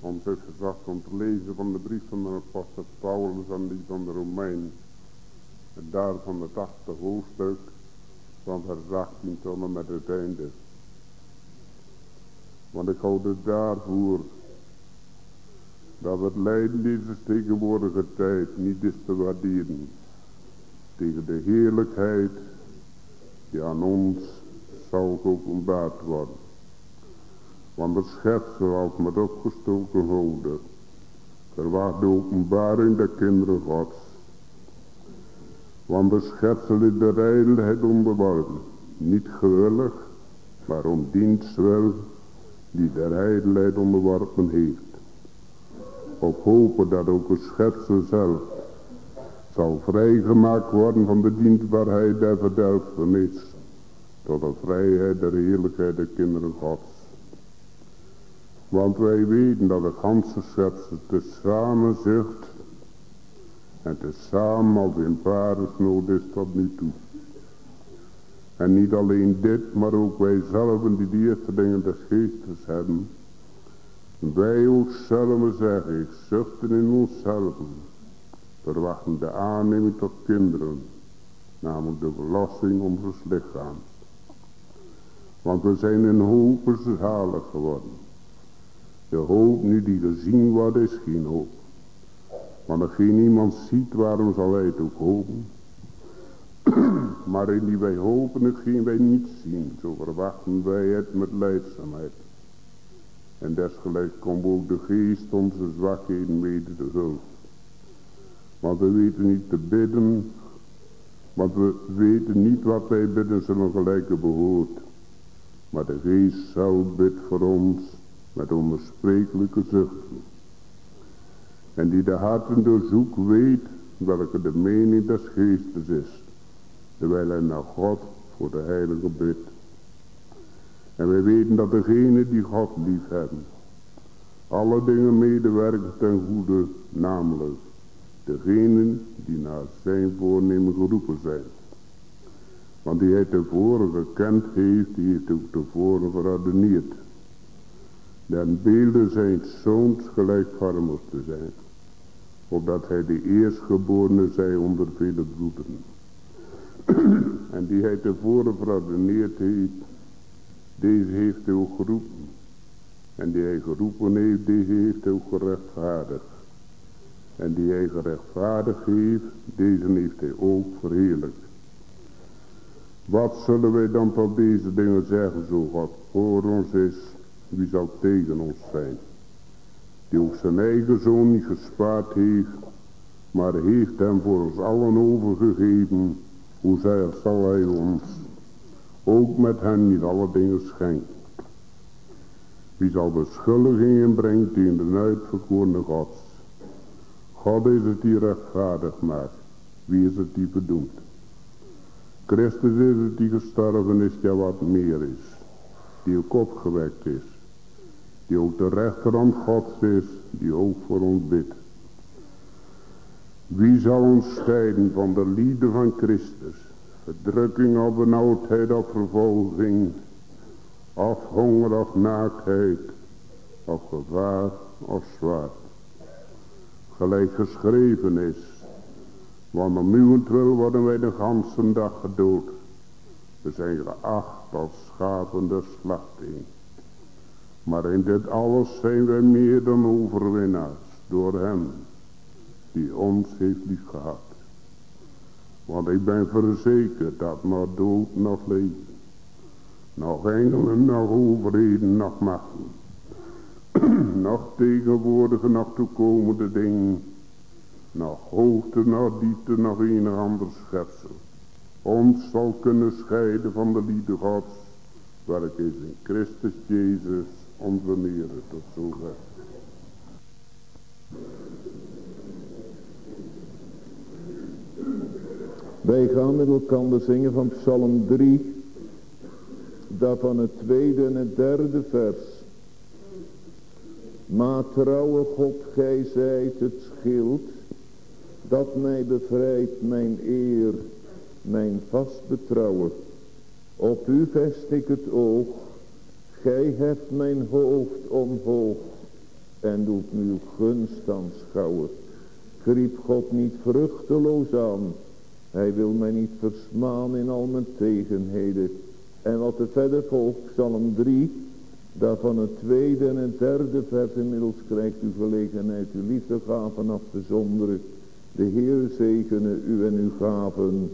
Ons is gezegd om te lezen van de brief van de apostel Paulus aan die van de Romein. En daarvan het achtste hoofdstuk van vers 18 tot en met het einde. Want ik houd het daarvoor dat het lijden deze tegenwoordige tijd niet is te waarderen tegen de heerlijkheid die aan ons zal geopenbaard worden. Want het schepsel als met opgestoken houden verwacht de openbaring der kinderen gods. Want de schepsel is de rijdelheid onderworpen, niet gewillig, maar om dienstwil die de rijdelheid onderworpen heeft. Op hopen dat ook het schepsel zelf zal vrijgemaakt worden van de dienstbaarheid der verdelfenis tot de vrijheid der heerlijkheid der kinderen gods. Want wij weten dat de ganse schepsel tezamen zucht en tezamen als in paardennood is tot nu toe. En niet alleen dit, maar ook wij zelf die de eerste dingen des geestes hebben. Wij zullen zeggen, ik zuchten in onszelf, verwachten de aanneming tot kinderen, namelijk de verlossing ons lichaam. Want we zijn in hoop zalig geworden. De hoop nu die gezien wordt is geen hoop. Want geen iemand ziet, waarom zal wij het ook hopen? maar in die wij hopen, hetgeen wij niet zien, zo verwachten wij het met leidzaamheid. En desgelijks komt ook de geest onze zwakheden mede te hulp. Want we weten niet te bidden, want we weten niet wat wij bidden zullen gelijke behoort. Maar de geest zelf bidt voor ons met onbesprekelijke zuchten. En die de harten doorzoekt weet welke de mening des geestes is. Terwijl hij naar God voor de heilige bidt. En wij weten dat degene die God lief hebben. Alle dingen medewerken ten goede, namelijk degenen die naar zijn voornemen geroepen zijn. Want die hij tevoren gekend heeft, die heeft ook tevoren verordeneerd. Den beelden zijn zoons gelijkvormig te zijn. Opdat hij de eerstgeborene zij onder vele broederen. en die hij tevoren verordeneerd heeft, deze heeft hij ook geroepen. En die hij geroepen heeft, deze heeft hij ook gerechtvaardigd. En die hij gerechtvaardigd heeft, deze heeft hij ook verheerlijkt. Wat zullen wij dan van deze dingen zeggen, zo God voor ons is, wie zal tegen ons zijn? Die ook zijn eigen zoon niet gespaard heeft, maar heeft hem voor ons allen overgegeven, hoe zij zal hij ons ook met hen niet alle dingen schenken. Wie zal beschuldigingen brengen tegen de uitverkorene gods? God is het die rechtvaardig maakt. Wie is het die verdoemt? Christus is het die gestorven is, ja wat meer is. Die ook opgewekt is. Die ook de rechterhand Gods is, die ook voor ons bidt. Wie zal ons scheiden van de liefde van Christus? Verdrukking of benauwdheid of vervolging. Of honger of naaktheid. Of gevaar of zwaard. Gelijk geschreven is. Want om uwentwil worden wij de ganse dag gedood. We zijn geacht als schapen de slachting. Maar in dit alles zijn wij meer dan overwinnaars door hem die ons heeft lief gehad. Want ik ben verzekerd dat nog dood, nog leven, nog engelen, nog overheden, nog machten, nog tegenwoordige, nog toekomende dingen, nog hoogte, nog diepte, nog een ander schepsel, ons zal kunnen scheiden van de liefde gods, welke is in Christus Jezus onze Heer tot zover. Wij gaan met elkaar zingen van Psalm 3, daarvan het tweede en het derde vers. Maar trouwe God, gij zijt het schild, dat mij bevrijdt mijn eer, mijn vast betrouwen. Op u vest ik het oog, gij heft mijn hoofd omhoog. en doet uw gunst aanschouwen. Kriep God niet vruchteloos aan. Hij wil mij niet versmaan in al mijn tegenheden. En wat er verder volgt, Psalm 3, daarvan het tweede en het derde vers inmiddels krijgt u gelegenheid uw liefdegaven af te zonderen. De Heer zegene u en uw gaven.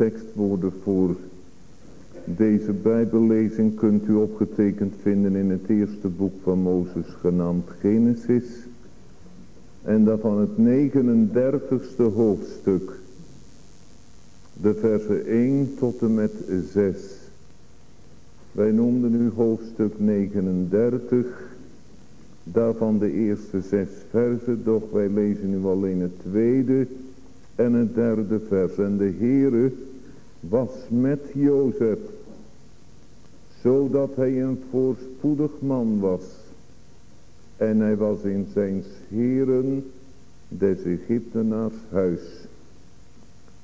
Tekstwoorden voor deze bijbellezing kunt u opgetekend vinden in het eerste boek van Mozes genaamd Genesis. En daarvan het 39ste hoofdstuk. De versen 1 tot en met 6. Wij noemden nu hoofdstuk 39. Daarvan de eerste zes versen. Doch wij lezen nu alleen het tweede en het derde vers. En de Heere was met Jozef. Zodat hij een voorspoedig man was. En hij was in zijn heren des Egyptenaars huis.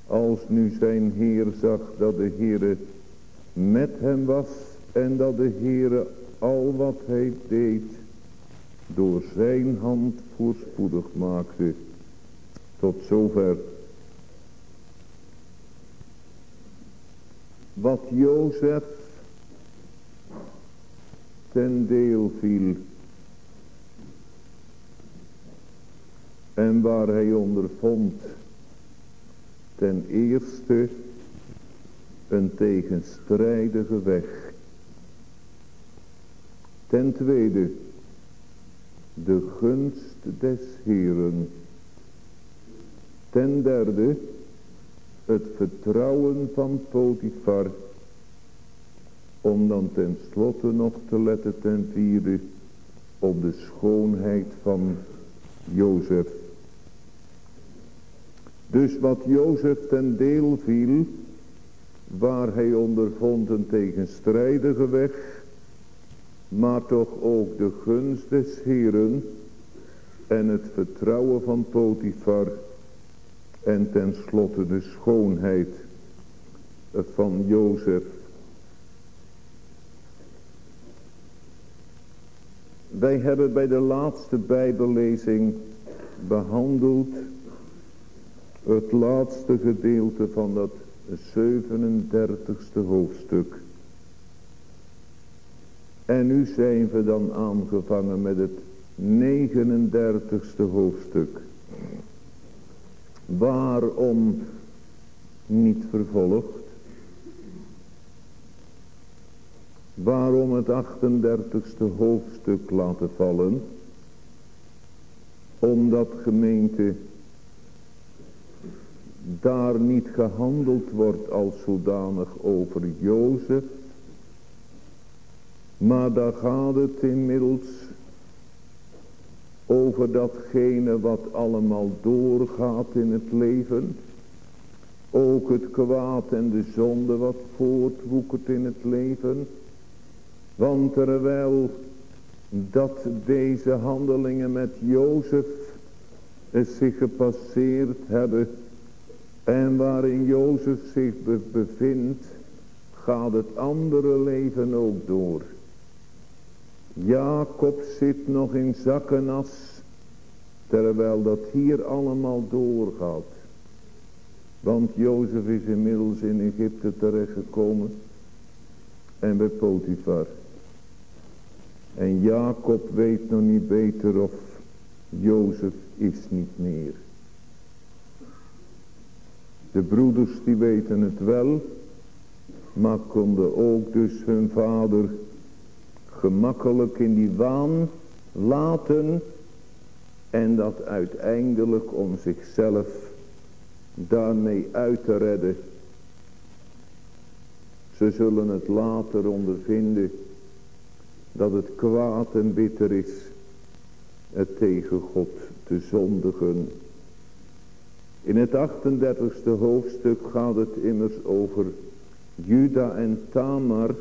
Als nu zijn heer zag dat de Heere met hem was. En dat de Heere al wat hij deed door zijn hand voorspoedig maakte. Tot zover. Wat Jozef ten deel viel. En waar hij ondervond ten eerste een tegenstrijdige weg. Ten tweede de gunst des Heeren. Ten derde het vertrouwen van Potifar. Om dan ten slotte nog te letten ten vierde op de schoonheid van Jozef. Dus wat Jozef ten deel viel, waar hij ondervond een tegenstrijdige weg, maar toch ook de gunst des Heren en het vertrouwen van Potifar en tenslotte de schoonheid van Jozef. Wij hebben bij de laatste bijbellezing behandeld het laatste gedeelte van dat 37ste hoofdstuk. En nu zijn we dan aangevangen met het 39ste hoofdstuk. Waarom niet vervolgd? Waarom het 38ste hoofdstuk laten vallen? Omdat gemeente daar niet gehandeld wordt als zodanig over Jozef. Maar daar gaat het inmiddels over datgene wat allemaal doorgaat in het leven. Ook het kwaad en de zonde wat voortwoekert in het leven. Want terwijl dat deze handelingen met Jozef zich gepasseerd hebben. En waarin Jozef zich bevindt, gaat het andere leven ook door. Jacob zit nog in zakkenas. Terwijl dat hier allemaal doorgaat. Want Jozef is inmiddels in Egypte terechtgekomen. En bij Potifar. En Jacob weet nog niet beter of Jozef is niet meer. De broeders die weten het wel. Maar konden ook dus hun vader gemakkelijk in die waan laten en dat uiteindelijk om zichzelf daarmee uit te redden. Ze zullen het later ondervinden dat het kwaad en bitter is het tegen God te zondigen. In het 38e hoofdstuk gaat het immers over Juda en Tamar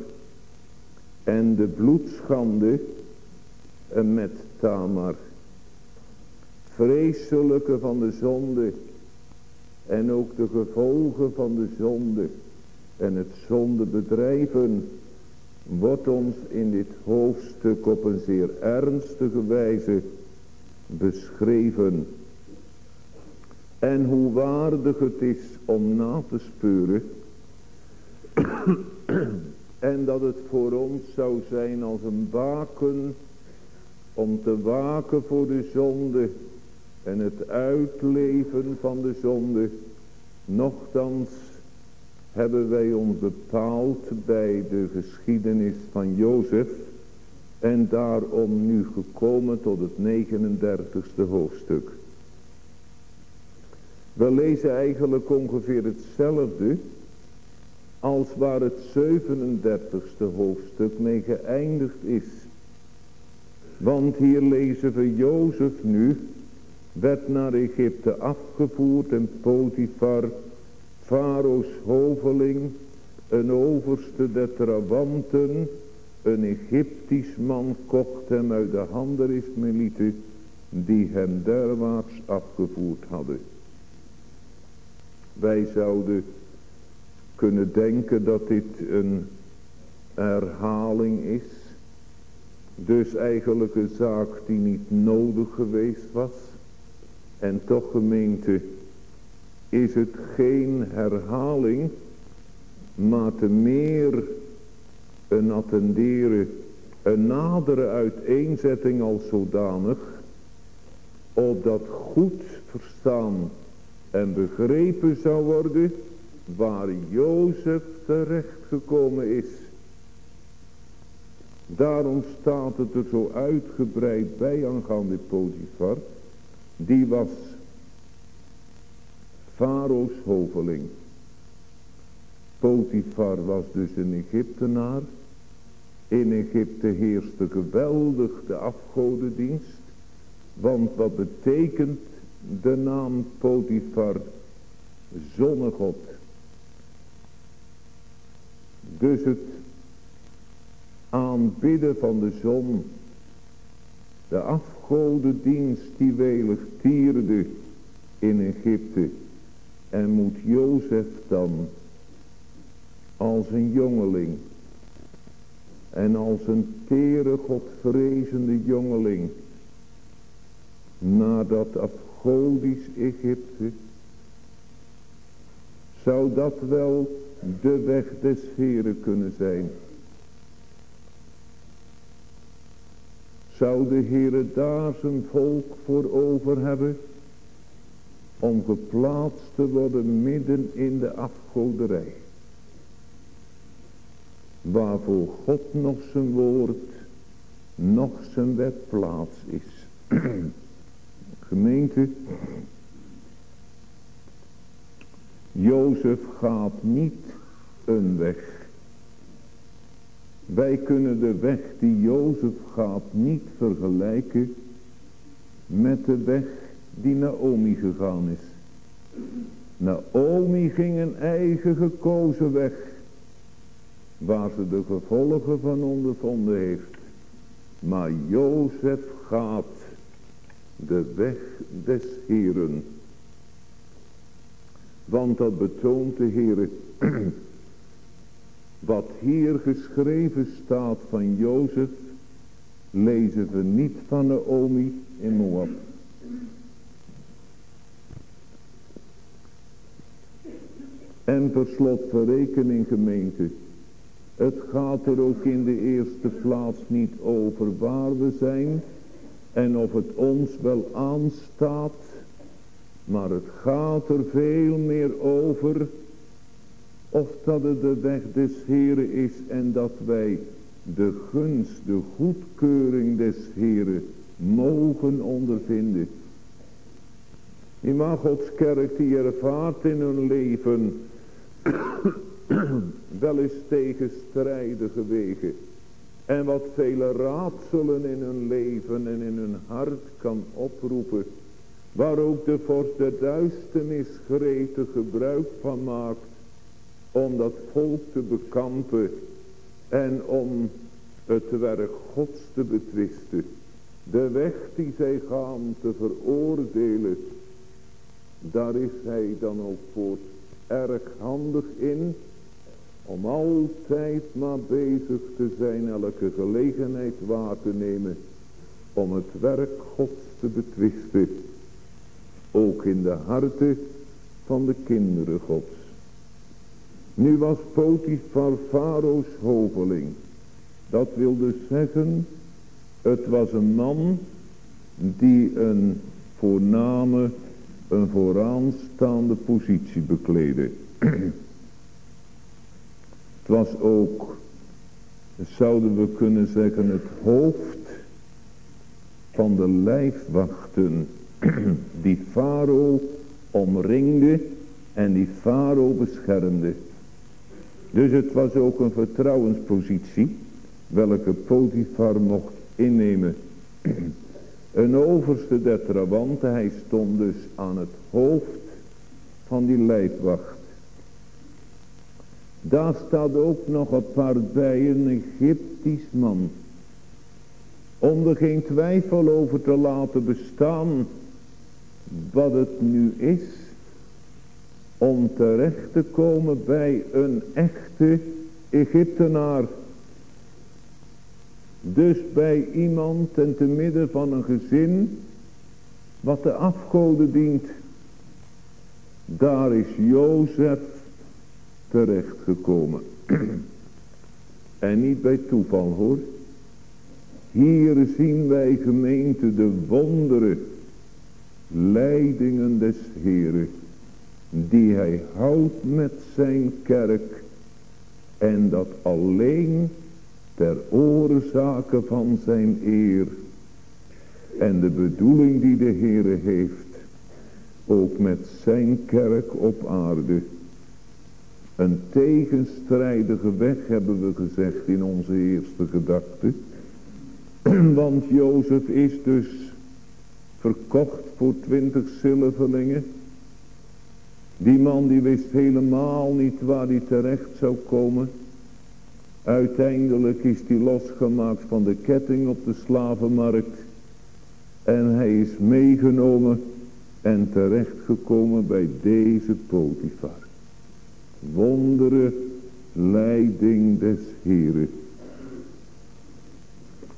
en de bloedschande met Tamar. Vreselijke van de zonde en ook de gevolgen van de zonde en het zondebedrijven wordt ons in dit hoofdstuk op een zeer ernstige wijze beschreven. En hoe waardig het is om na te speuren en dat het voor ons zou zijn als een baken om te waken voor de zonde en het uitleven van de zonde. Nochtans hebben wij ons bepaald bij de geschiedenis van Jozef en daarom nu gekomen tot het 39ste hoofdstuk. We lezen eigenlijk ongeveer hetzelfde als waar het 37ste hoofdstuk mee geëindigd is. Want hier lezen we Jozef nu werd naar Egypte afgevoerd en Potifar, Farao's hoveling, een overste der trawanten, een Egyptisch man kocht hem uit de handen Ismaëlieten, die hem derwaarts afgevoerd hadden. Wij zouden kunnen denken dat dit een herhaling is. Dus eigenlijk een zaak die niet nodig geweest was. En toch gemeente is het geen herhaling, maar te meer een attenderen, een nadere uiteenzetting als zodanig, opdat goed verstaan en begrepen zou worden waar Jozef terecht gekomen is. Daarom staat het er zo uitgebreid bij aangaande Potifar. Die was Farao's hoveling. Potifar was dus een Egyptenaar. In Egypte heerste geweldig de afgodendienst. Want wat betekent de naam Potifar? Zonnegod. Dus het aanbidden van de zon. De afgodendienst die welig tierde in Egypte. En moet Jozef dan als een jongeling en als een tere godvrezende jongeling naar dat afgodisch Egypte zou dat wel de weg des Heren kunnen zijn. Zou de Heere daar zijn volk voor over hebben om geplaatst te worden midden in de afgoderij. Waarvoor God nog zijn woord, nog zijn wet plaats is. Gemeente, Jozef gaat niet een weg. Wij kunnen de weg die Jozef gaat niet vergelijken met de weg die Naomi gegaan is. Naomi ging een eigen gekozen weg. Waar ze de gevolgen van ondervonden heeft. Maar Jozef gaat de weg des Heren. Want dat betoont de Heer. Wat hier geschreven staat van Jozef. Lezen we niet van Naomi in Moab. En per slot verrekening gemeente. Het gaat er ook in de eerste plaats niet over waar we zijn. En of het ons wel aanstaat. Maar het gaat er veel meer over. Of dat het de weg des Heren is. En dat wij de gunst, de goedkeuring des Heren mogen ondervinden. In mag Gods kerk die ervaart in hun leven wel eens tegenstrijdige wegen. En wat vele raadselen in hun leven en in hun hart kan oproepen. Waar ook de vorst der duisternis gretig gebruik van maakt. Om dat volk te bekampen. En om het werk gods te betwisten. De weg die zij gaan te veroordelen. Daar is hij dan ook voor erg handig in om altijd maar bezig te zijn elke gelegenheid waar te nemen om het werk Gods te betwisten. Ook in de harten van de kinderen Gods. Nu was Potifar Farao's hoveling. Dat wil dus zeggen, het was een man die een voorname een vooraanstaande positie bekleden. Het was ook, zouden we kunnen zeggen, het hoofd van de lijfwachten die Farao omringde en die Farao beschermde. Dus het was ook een vertrouwenspositie welke Potifar mocht innemen. Een overste der trawanten, hij stond dus aan het hoofd van die lijfwacht. Daar staat ook nog apart bij een Egyptisch man. Om er geen twijfel over te laten bestaan wat het nu is. Om terecht te komen bij een echte Egyptenaar. Dus bij iemand en te midden van een gezin wat de afgoden dient. Daar is Jozef terechtgekomen. en niet bij toeval hoor. Hier zien wij gemeente de wonderen, leidingen des Heren, die hij houdt met zijn kerk en dat alleen ter oorzake van zijn eer en de bedoeling die de Heere heeft, ook met zijn kerk op aarde. Een tegenstrijdige weg hebben we gezegd in onze eerste gedachte. Want Jozef is dus verkocht voor twintig zilverlingen. Die man die wist helemaal niet waar hij terecht zou komen. Uiteindelijk is hij losgemaakt van de ketting op de slavenmarkt. En hij is meegenomen en terechtgekomen bij deze Potifar. Wondere leiding des Heren.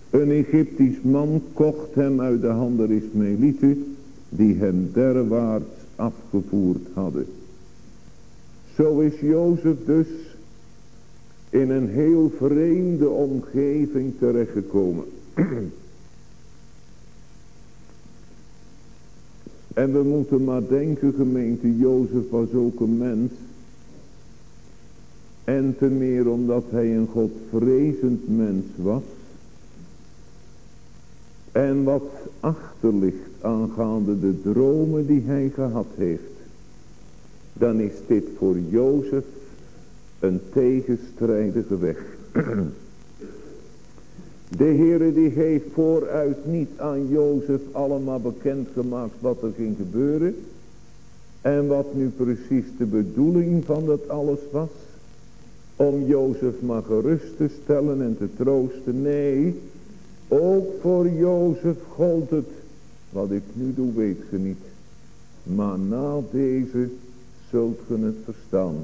Een Egyptisch man kocht hem uit de handen Ismaëlieten die hem derwaarts afgevoerd hadden. Zo is Jozef dus in een heel vreemde omgeving terechtgekomen. en we moeten maar denken gemeente, Jozef was ook een mens. En te meer omdat hij een godvrezend mens was. En wat achterligt aangaande de dromen die hij gehad heeft. Dan is dit voor Jozef een tegenstrijdige weg. De Heere die heeft vooruit niet aan Jozef allemaal bekendgemaakt wat er ging gebeuren. En wat nu precies de bedoeling van dat alles was. Om Jozef maar gerust te stellen en te troosten. Nee, ook voor Jozef gold het. Wat ik nu doe weet ge niet. Maar na deze zult ge het verstaan.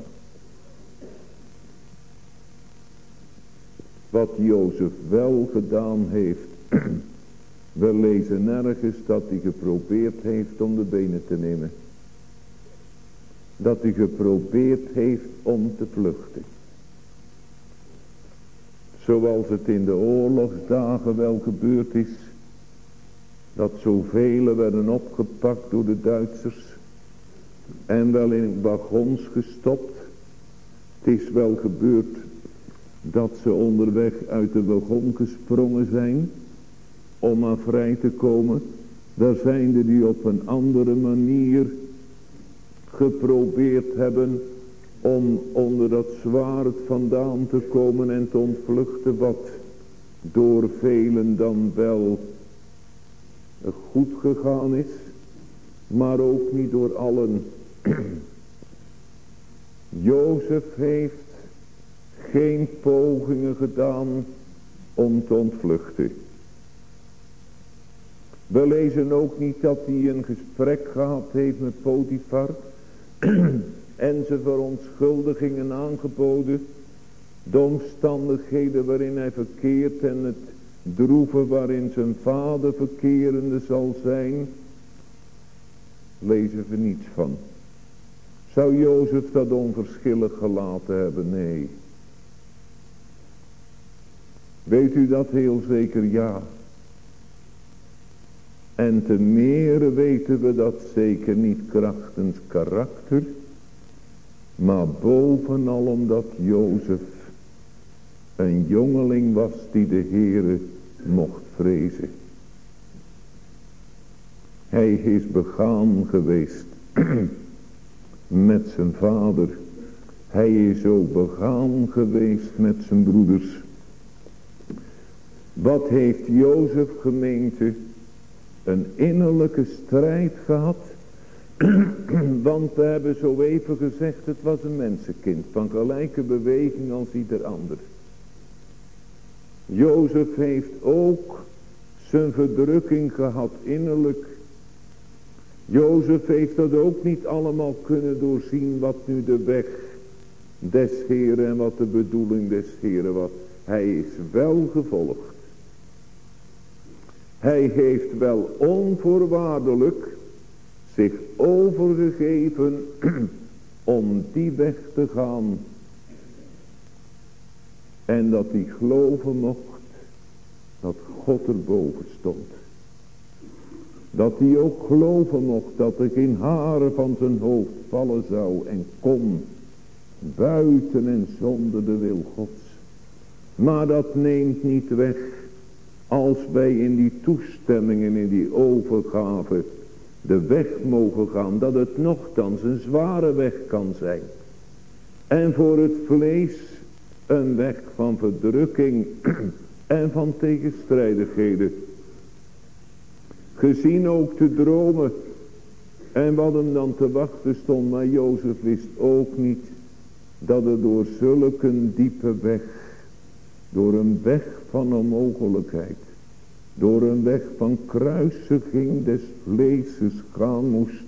Wat Jozef wel gedaan heeft. We lezen nergens dat hij geprobeerd heeft om de benen te nemen. Dat hij geprobeerd heeft om te vluchten. Zoals het in de oorlogsdagen wel gebeurd is. Dat zoveel werden opgepakt door de Duitsers. En wel in wagons gestopt. Het is wel gebeurd dat ze onderweg uit de wagon gesprongen zijn. Om maar vrij te komen. Daar zijn er die op een andere manier geprobeerd hebben om onder dat zwaard vandaan te komen en te ontvluchten wat door velen dan wel goed gegaan is, maar ook niet door allen. Jozef heeft geen pogingen gedaan om te ontvluchten. We lezen ook niet dat hij een gesprek gehad heeft met Potifar en ze verontschuldigingen aangeboden. De omstandigheden waarin hij verkeert en het droeven waarin zijn vader verkerende zal zijn. Lezen we niets van. Zou Jozef dat onverschillig gelaten hebben? Nee. Weet u dat heel zeker? Ja. En te meer weten we dat zeker niet krachtens karakter. Maar bovenal omdat Jozef een jongeling was die de Heere mocht vrezen. Hij is begaan geweest met zijn vader. Hij is ook begaan geweest met zijn broeders. Wat heeft Jozef gemeente een innerlijke strijd gehad. Want we hebben zo even gezegd, het was een mensenkind van gelijke beweging als ieder ander. Jozef heeft ook zijn verdrukking gehad innerlijk. Jozef heeft dat ook niet allemaal kunnen doorzien wat nu de weg des Heren en wat de bedoeling des Heren was. Hij is wel gevolgd. Hij heeft wel onvoorwaardelijk zich overgegeven om die weg te gaan. En dat hij geloven mocht dat God erboven stond. Dat hij ook geloven mocht dat er geen haren van zijn hoofd vallen zou en kon. Buiten en zonder de wil Gods. Maar dat neemt niet weg als wij in die toestemmingen, in die overgave de weg mogen gaan, dat het nogthans een zware weg kan zijn. En voor het vlees een weg van verdrukking en van tegenstrijdigheden. Gezien ook te dromen en wat hem dan te wachten stond, maar Jozef wist ook niet dat er door zulke diepe weg, door een weg van onmogelijkheid, door een weg van kruisiging des vleeses gaan moest,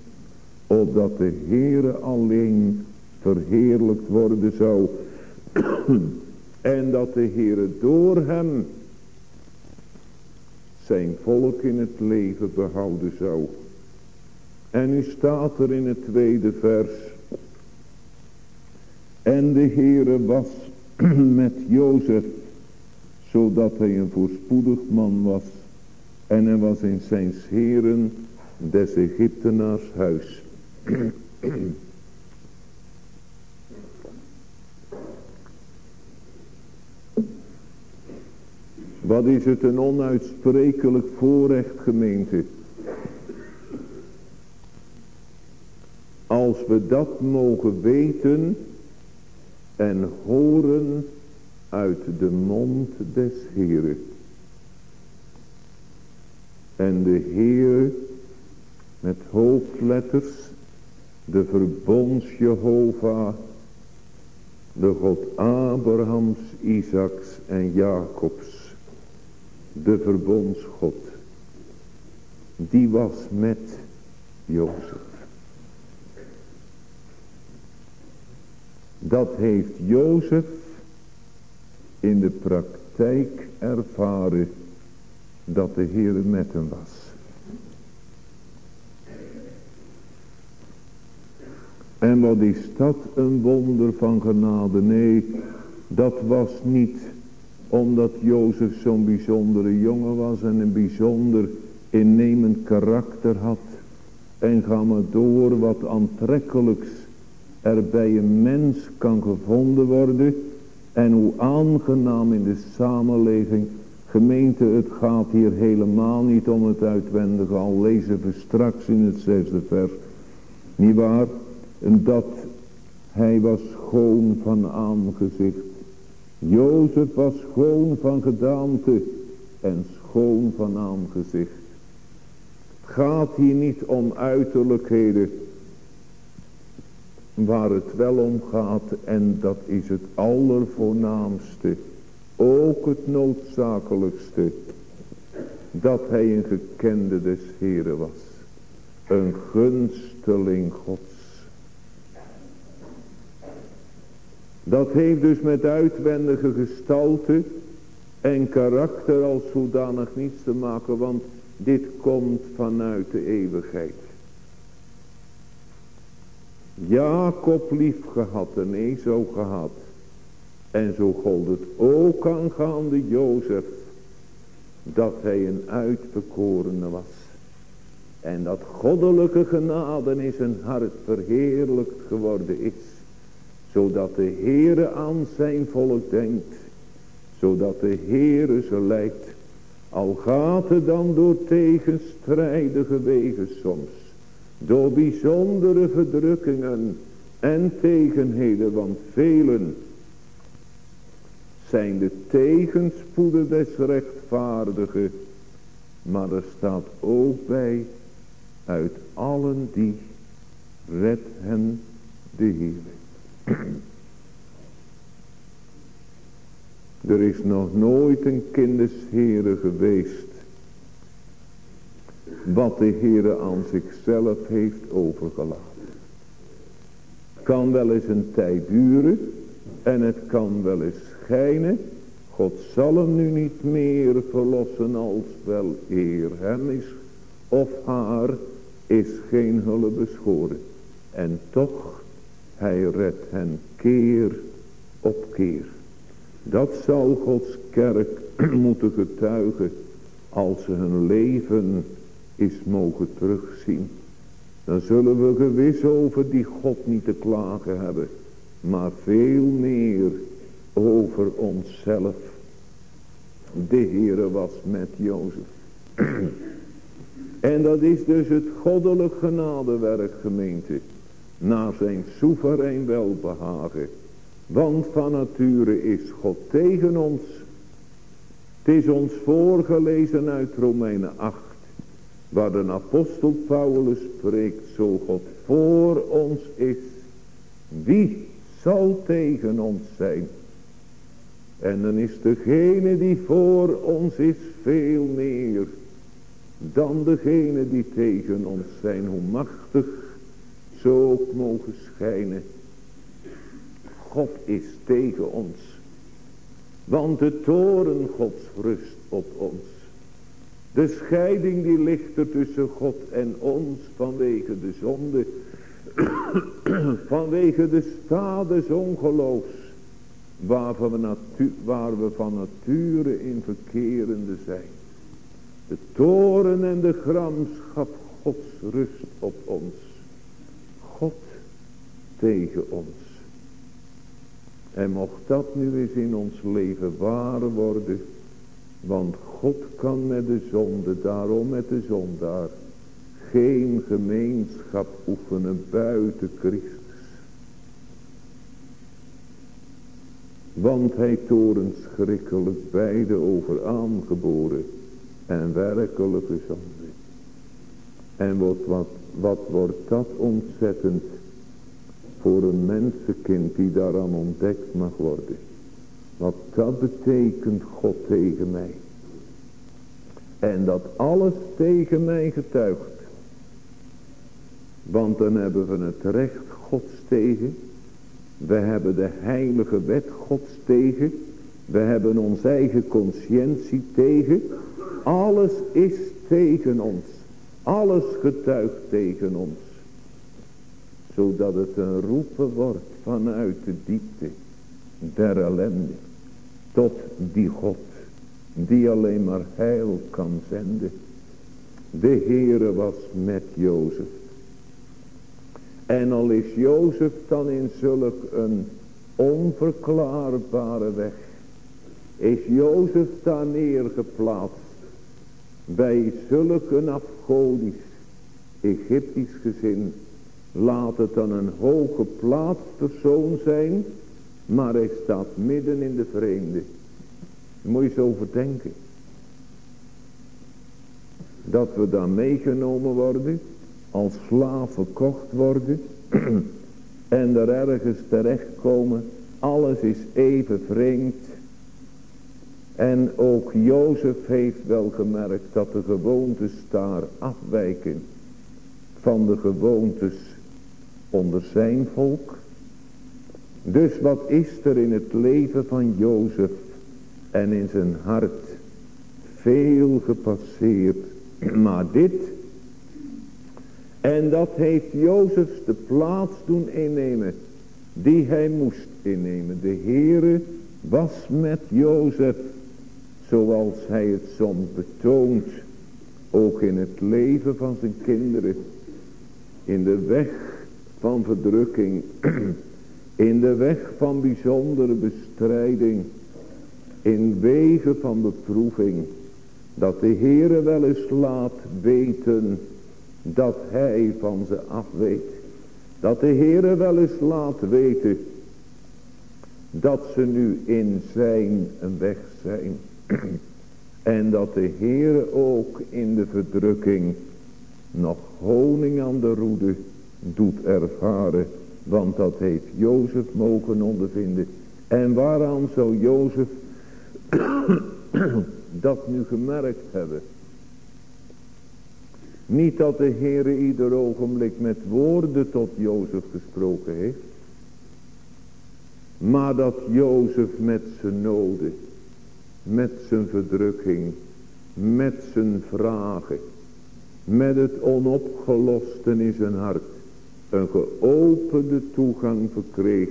opdat de Heere alleen verheerlijkt worden zou. en dat de Heere door hem zijn volk in het leven behouden zou. En nu staat er in het tweede vers. En de Heere was met Jozef zodat hij een voorspoedig man was. En hij was in zijn heren des Egyptenaars huis. Wat is het een onuitsprekelijk voorrecht gemeente. Als we dat mogen weten en horen uit de mond des Heeren. En de Heer met hoofdletters, de verbonds Jehovah, de God Abrahams, Isaacs en Jacobs, de verbondsgod, die was met Jozef. Dat heeft Jozef in de praktijk ervaren dat de Heer met hem was. En wat is dat een wonder van genade? Nee, dat was niet omdat Jozef zo'n bijzondere jongen was en een bijzonder innemend karakter had. En ga maar door wat aantrekkelijks er bij een mens kan gevonden worden. En hoe aangenaam in de samenleving. Gemeente, het gaat hier helemaal niet om het uitwendige. Al lezen we straks in het zesde vers. Niet waar? En dat hij was schoon van aangezicht. Jozef was schoon van gedaante en schoon van aangezicht. Het gaat hier niet om uiterlijkheden waar het wel om gaat en dat is het allervoornaamste, ook het noodzakelijkste, dat hij een gekende des Heren was, een gunsteling Gods. Dat heeft dus met uitwendige gestalte en karakter als zodanig niets te maken, want dit komt vanuit de eeuwigheid. Jacob lief gehad en Ezo gehad. En zo gold het ook aangaande Jozef. Dat hij een uitverkorene was. En dat goddelijke genade in zijn hart verheerlijkt geworden is. Zodat de Heere aan zijn volk denkt. zodat de Heere ze leidt. Al gaat het dan door tegenstrijdige wegen soms. Door bijzondere verdrukkingen en tegenheden. Want velen zijn de tegenspoeden des rechtvaardigen. Maar er staat ook bij. Uit allen die red hen de Heer. Er is nog nooit een kindesheren geweest. Wat de Heere aan zichzelf heeft overgelaten. Kan wel eens een tijd duren. En het kan wel eens schijnen. God zal hem nu niet meer verlossen als wel eer hem is. Of haar is geen hulp beschoren. En toch, hij redt hen keer op keer. Dat zal Gods kerk moeten getuigen als ze hun leven is mogen terugzien. Dan zullen we gewis over die God niet te klagen hebben. Maar veel meer over onszelf. De Heere was met Jozef. en dat is dus het goddelijk genadewerk gemeente. Naar zijn soeverein welbehagen. Want van nature is God tegen ons. Het is ons voorgelezen uit Romeinen 8. Waar de apostel Paulus spreekt. Zo God voor ons is. Wie zal tegen ons zijn? En dan is degene die voor ons is veel meer. Dan degene die tegen ons zijn. Hoe machtig zo ook mogen schijnen. God is tegen ons. Want de toren Gods rust op ons. De scheiding die ligt er tussen God en ons vanwege de zonde. vanwege de stades ongeloofs. Waar we, waar we van nature in verkerende zijn. De toren en de gramschap Gods rust op ons. Tegen ons. En mocht dat nu eens in ons leven waar worden. Want God kan met de zonde, daarom met de zondaar, geen gemeenschap oefenen buiten Christus. Want hij torent schrikkelijk beide over aangeboren en werkelijke zonde. En wat, wat, wat wordt dat ontzettend voor een mensenkind die daaraan ontdekt mag worden. Wat dat betekent God tegen mij. En dat alles tegen mij getuigt. Want dan hebben we het recht Gods tegen. We hebben de heilige wet Gods tegen. We hebben onze eigen conscientie tegen. Alles is tegen ons. Alles getuigt tegen ons zodat het een roepen wordt vanuit de diepte der ellende. Tot die God die alleen maar heil kan zenden. De Heere was met Jozef. En al is Jozef dan in zulk een onverklaarbare weg. Is Jozef daar neergeplaatst. Bij zulk een afgodisch Egyptisch gezin Laat het dan een hoge persoon zijn. Maar hij staat midden in de vreemde. Moet je eens over denken. Dat we daar meegenomen worden. Als slaaf verkocht worden. en er ergens terechtkomen. Alles is even vreemd. En ook Jozef heeft wel gemerkt dat de gewoontes daar afwijken van de gewoontes onder zijn volk. Dus wat is er in het leven van Jozef en in zijn hart veel gepasseerd. Maar dit, en dat heeft Jozef de plaats doen innemen die hij moest innemen. De Heere was met Jozef zoals hij het soms betoont. Ook in het leven van zijn kinderen. In de weg van verdrukking. In de weg van bijzondere bestrijding. in wegen van beproeving. Dat de Heere wel eens laat weten dat hij van ze afweet. Dat de Heere wel eens laat weten dat ze nu in zijn weg zijn. en dat de Heere ook in de verdrukking nog honing aan de roede doet ervaren. Want dat heeft Jozef mogen ondervinden. En waaraan zou Jozef dat nu gemerkt hebben? Niet dat de Heere ieder ogenblik met woorden tot Jozef gesproken heeft. Maar dat Jozef met zijn noden, met zijn verdrukking, met zijn vragen, met het onopgeloste in zijn hart, een geopende toegang verkreeg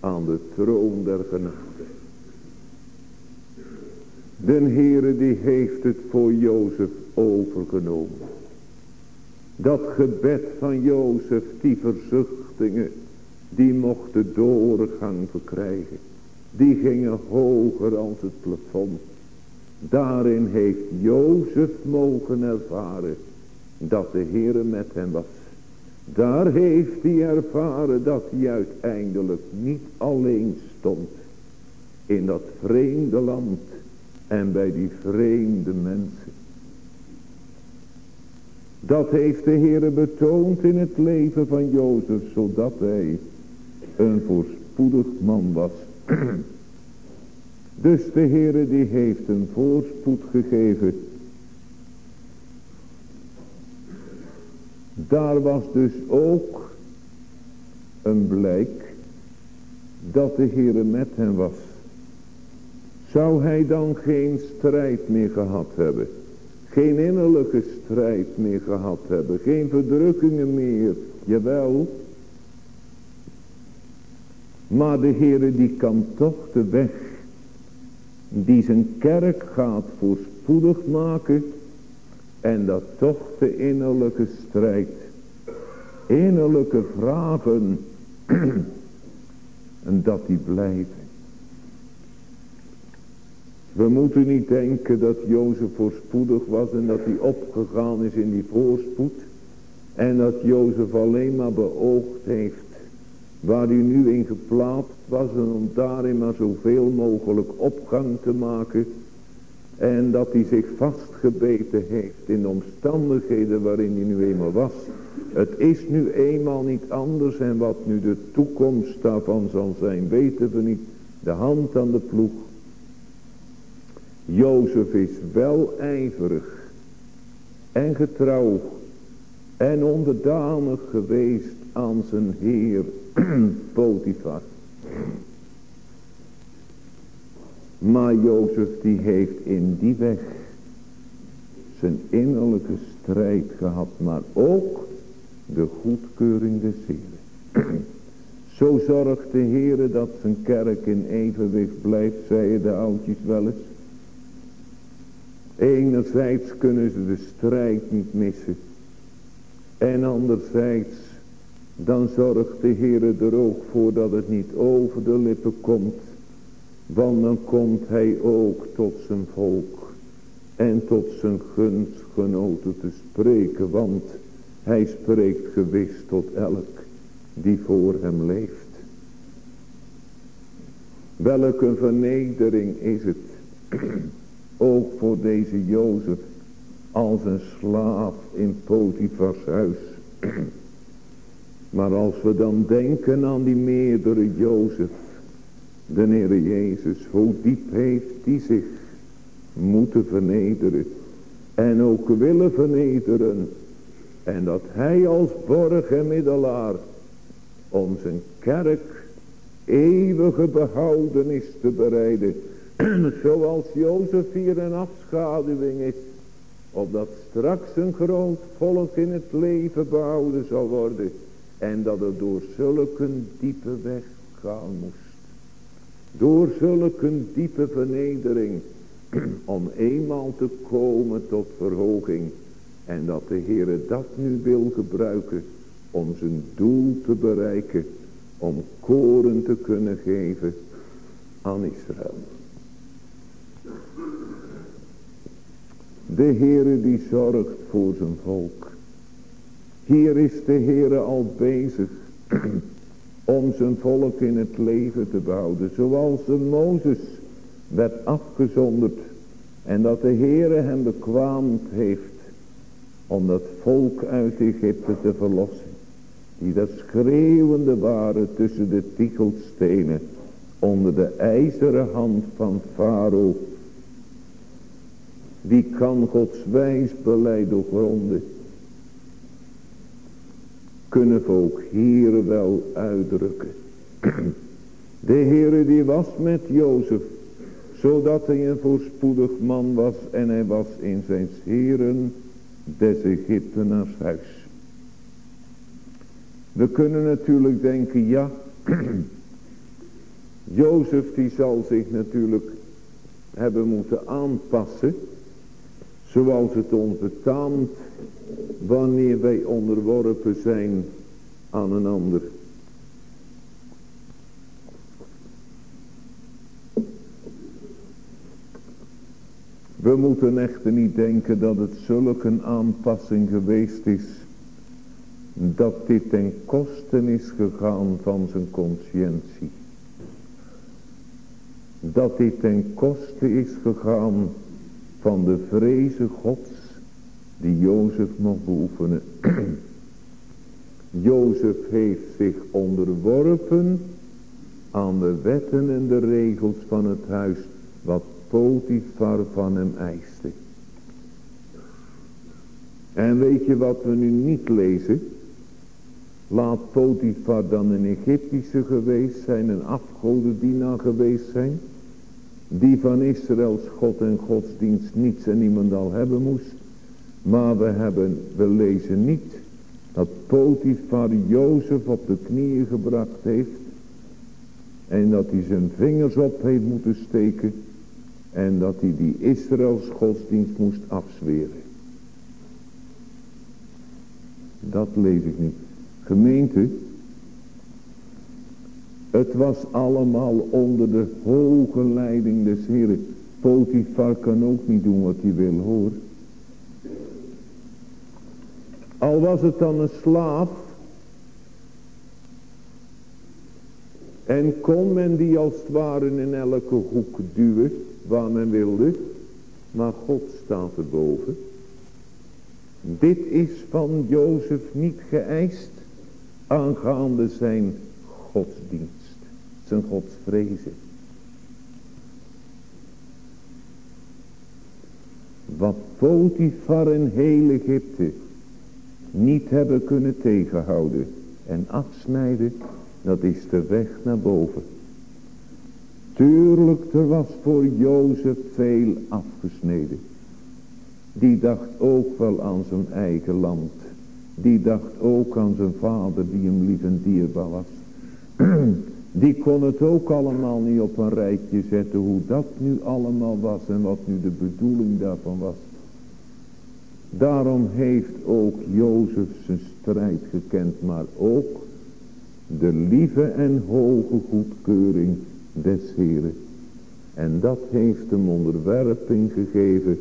aan de troon der genade. De Heere die heeft het voor Jozef overgenomen. Dat gebed van Jozef, die verzuchtingen, die mochten doorgang verkrijgen. Die gingen hoger als het plafond. Daarin heeft Jozef mogen ervaren dat de Heere met hem was. Daar heeft hij ervaren dat hij uiteindelijk niet alleen stond in dat vreemde land en bij die vreemde mensen. Dat heeft de Heere betoond in het leven van Jozef, zodat hij een voorspoedig man was. dus de Heere die heeft een voorspoed gegeven. Daar was dus ook een blijk dat de Heere met hem was. Zou hij dan geen strijd meer gehad hebben? Geen innerlijke strijd meer gehad hebben? Geen verdrukkingen meer? Jawel, maar de Heere die kan toch de weg die zijn kerk gaat voorspoedig maken. En dat toch de innerlijke strijd, innerlijke vragen, en dat die blijven. We moeten niet denken dat Jozef voorspoedig was en dat hij opgegaan is in die voorspoed. En dat Jozef alleen maar beoogd heeft waar u nu in geplaatst was en om daarin maar zoveel mogelijk opgang te maken en dat hij zich vastgebeten heeft in de omstandigheden waarin hij nu eenmaal was. Het is nu eenmaal niet anders en wat nu de toekomst daarvan zal zijn weten we niet. De hand aan de ploeg. Jozef is wel ijverig en getrouw en onderdanig geweest aan zijn Heer Potifar. Maar Jozef die heeft in die weg zijn innerlijke strijd gehad, maar ook de goedkeuring des Heeren. Zo zorgt de Heere dat zijn kerk in evenwicht blijft, zeiden de oudjes wel eens. Enerzijds kunnen ze de strijd niet missen. En anderzijds dan zorgt de Heere er ook voor dat het niet over de lippen komt. Want dan komt hij ook tot zijn volk en tot zijn gunstgenoten te spreken. Want hij spreekt gewis tot elk die voor hem leeft. Welke vernedering is het, ook voor deze Jozef, als een slaaf in Potifars huis. Maar als we dan denken aan die meerdere Jozef, de Heer Jezus, hoe diep heeft die zich moeten vernederen. En ook willen vernederen. En dat hij als borg en middelaar om zijn kerk eeuwige behoudenis te bereiden. Zoals Jozef hier een afschaduwing is. Opdat straks een groot volk in het leven behouden zal worden. En dat het door zulke diepe weg gaan moest. Door zulke diepe vernedering. Om eenmaal te komen tot verhoging. En dat de Heere dat nu wil gebruiken. Om zijn doel te bereiken. Om koren te kunnen geven aan Israël. De Heere die zorgt voor zijn volk. Hier is de Heere al bezig om zijn volk in het leven te behouden. Zoals de Mozes werd afgezonderd en dat de Heere hem bekwaamd heeft om dat volk uit Egypte te verlossen. Die dat schreeuwende waren tussen de tichelstenen onder de ijzeren hand van Farao. Die kan Gods wijs beleid doorgronden. Kunnen we ook hier wel uitdrukken. De Heere die was met Jozef. Zodat hij een voorspoedig man was. En hij was in zijn heren des Egyptenaars huis. We kunnen natuurlijk denken, ja, Jozef die zal zich natuurlijk hebben moeten aanpassen. Zoals het ons betaamt wanneer wij onderworpen zijn aan een ander. We moeten echter niet denken dat het zulke een aanpassing geweest is. Dat dit ten koste is gegaan van zijn conscientie. Dat dit ten koste is gegaan van de vreze gods die Jozef mocht beoefenen. Jozef heeft zich onderworpen aan de wetten en de regels van het huis wat Potifar van hem eiste. En weet je wat we nu niet lezen? Laat Potifar dan een Egyptische geweest zijn, een afgodendienaar geweest zijn. Die van Israëls God en godsdienst niets en niemand al hebben moest. Maar we, hebben, we lezen niet dat Potifar Jozef op de knieën gebracht heeft. En dat hij zijn vingers op heeft moeten steken. En dat hij die Israëls godsdienst moest afzweren. Dat lees ik niet. Gemeente. Het was allemaal onder de hoge leiding des Heren. Potifar kan ook niet doen wat hij wil hoor. Al was het dan een slaaf. En kon men die als het ware in elke hoek duwen waar men wilde. Maar God staat erboven. Dit is van Jozef niet geëist aangaande zijn godsdienst. Zijn godsvrezen. Wat Potifar en heel Egypte niet hebben kunnen tegenhouden en afsnijden, dat is de weg naar boven. Tuurlijk, er was voor Jozef veel afgesneden. Die dacht ook wel aan zijn eigen land. Die dacht ook aan zijn vader die hem lief en dierbaar was. Die kon het ook allemaal niet op een rijtje zetten hoe dat nu allemaal was en wat nu de bedoeling daarvan was. Daarom heeft ook Jozef zijn strijd gekend, maar ook de lieve en hoge goedkeuring des Heren. En dat heeft hem onderwerping gegeven.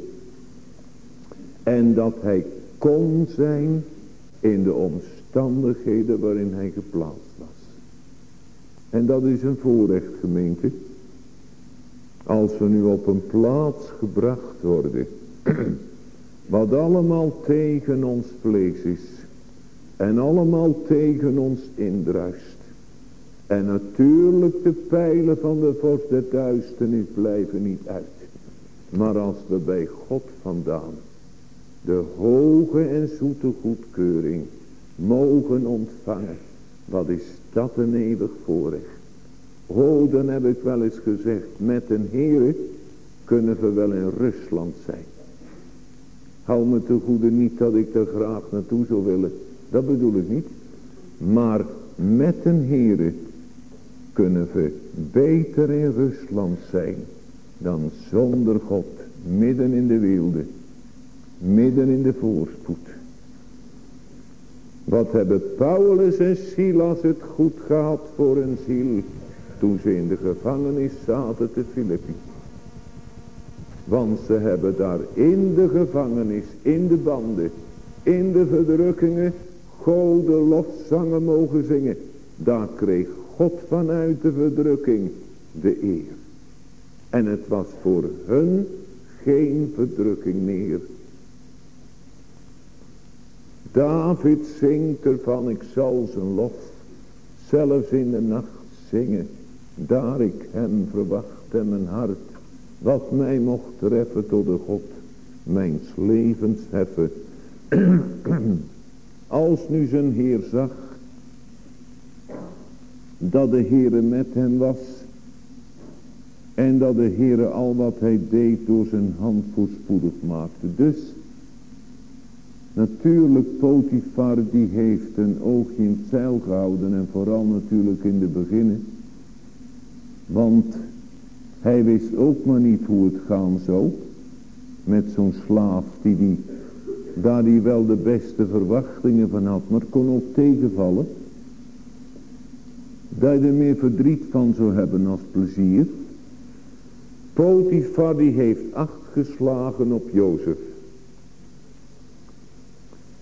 En dat hij kon zijn in de omstandigheden waarin hij geplaatst was. En dat is een voorrecht gemeente. Als we nu op een plaats gebracht worden. Wat allemaal tegen ons vlees is. En allemaal tegen ons indruist. En natuurlijk de pijlen van de vorst der duisternis blijven niet uit. Maar als we bij God vandaan de hoge en zoete goedkeuring mogen ontvangen. Wat is dat een eeuwig voorrecht. Oh, dan heb ik wel eens gezegd, met een Heer kunnen we wel in Rusland zijn. Hou me te goede niet dat ik er graag naartoe zou willen. Dat bedoel ik niet. Maar met een Heer kunnen we beter in Rusland zijn dan zonder God midden in de wilde, midden in de voorspoed. Wat hebben Paulus en Silas het goed gehad voor hun ziel toen ze in de gevangenis zaten te Filippi. Want ze hebben daar in de gevangenis, in de banden, in de verdrukkingen, gouden lofzangen mogen zingen. Daar kreeg God vanuit de verdrukking de eer. En het was voor hun geen verdrukking meer. David zingt ervan, ik zal zijn lof zelfs in de nacht zingen. Daar ik hem verwacht en mijn hart, wat mij mocht treffen tot de God, mijn levens heffen. Als nu zijn Heer zag, dat de Heere met hem was, en dat de Heere al wat hij deed door zijn hand voorspoedig maakte. Dus natuurlijk Potifar die heeft een oogje in het zeil gehouden. En vooral natuurlijk in de beginnen. Want hij wist ook maar niet hoe het gaan zou. Met zo'n slaaf die, die daar hij wel de beste verwachtingen van had. Maar kon ook tegenvallen. Dat je er meer verdriet van zou hebben als plezier. Potifar die heeft acht geslagen op Jozef.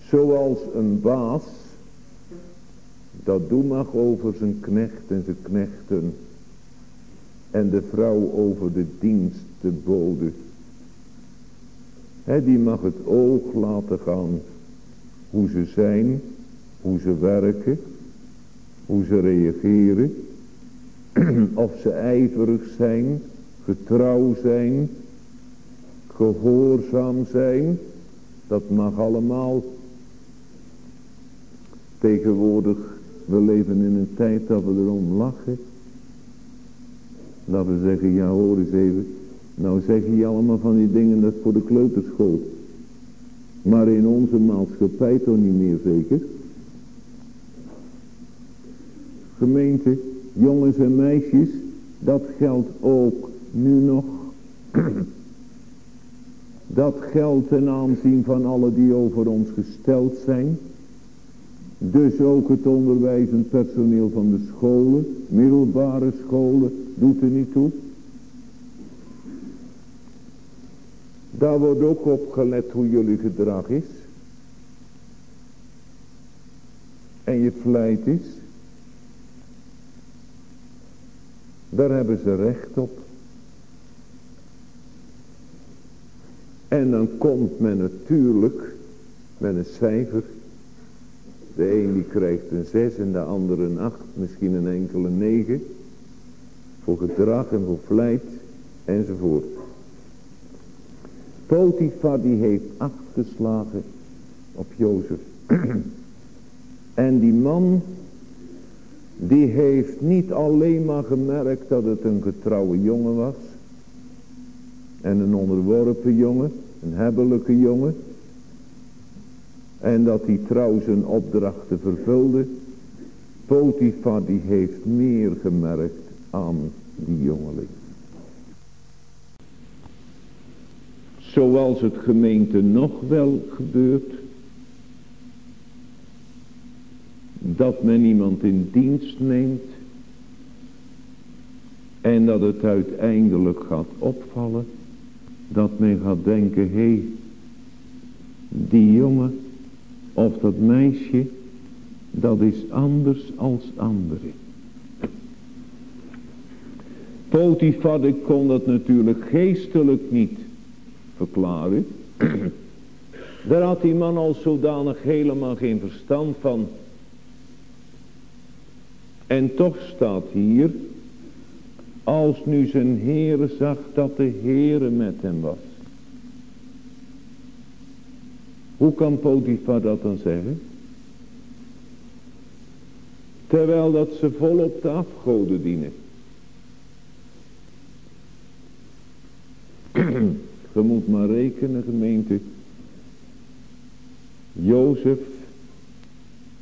Zoals een baas dat doen mag over zijn knecht en zijn knechten. En de vrouw over de dienstbode. He, die mag het oog laten gaan. Hoe ze zijn. Hoe ze werken. Hoe ze reageren. of ze ijverig zijn getrouw zijn, gehoorzaam zijn, dat mag allemaal. Tegenwoordig, we leven in een tijd dat we erom lachen. Dat we zeggen, ja hoor eens even, nou zeg je allemaal van die dingen dat voor de kleuterschool. Maar in onze maatschappij toch niet meer zeker. Gemeente, jongens en meisjes, dat geldt ook nu nog. Dat geldt ten aanzien van alle die over ons gesteld zijn. Dus ook het onderwijzend personeel van de scholen, middelbare scholen, doet er niet toe. Daar wordt ook op gelet hoe jullie gedrag is. En je vlijt is. Daar hebben ze recht op. En dan komt men natuurlijk met een cijfer. De een die krijgt een 6 en de andere een 8, misschien een enkele 9. Voor gedrag en voor vlijt enzovoort. Potifar die heeft acht geslagen op Jozef. en die man die heeft niet alleen maar gemerkt dat het een getrouwe jongen was. En een onderworpen jongen. Een hebbelijke jongen. En dat hij trouw zijn opdrachten vervulde. Potifar die heeft meer gemerkt aan die jongeling. Zoals het gemeente nog wel gebeurt. Dat men iemand in dienst neemt. En dat het uiteindelijk gaat opvallen dat men gaat denken, hé, hey, die jongen of dat meisje, dat is anders als anderen. Potifar kon dat natuurlijk geestelijk niet verklaren. Daar had die man al zodanig helemaal geen verstand van. En toch staat hier, als nu zijn Heere zag dat de Heere met hem was. Hoe kan Potifar dat dan zeggen? Terwijl dat ze volop de afgoden dienen. Je moet maar rekenen gemeente. Jozef,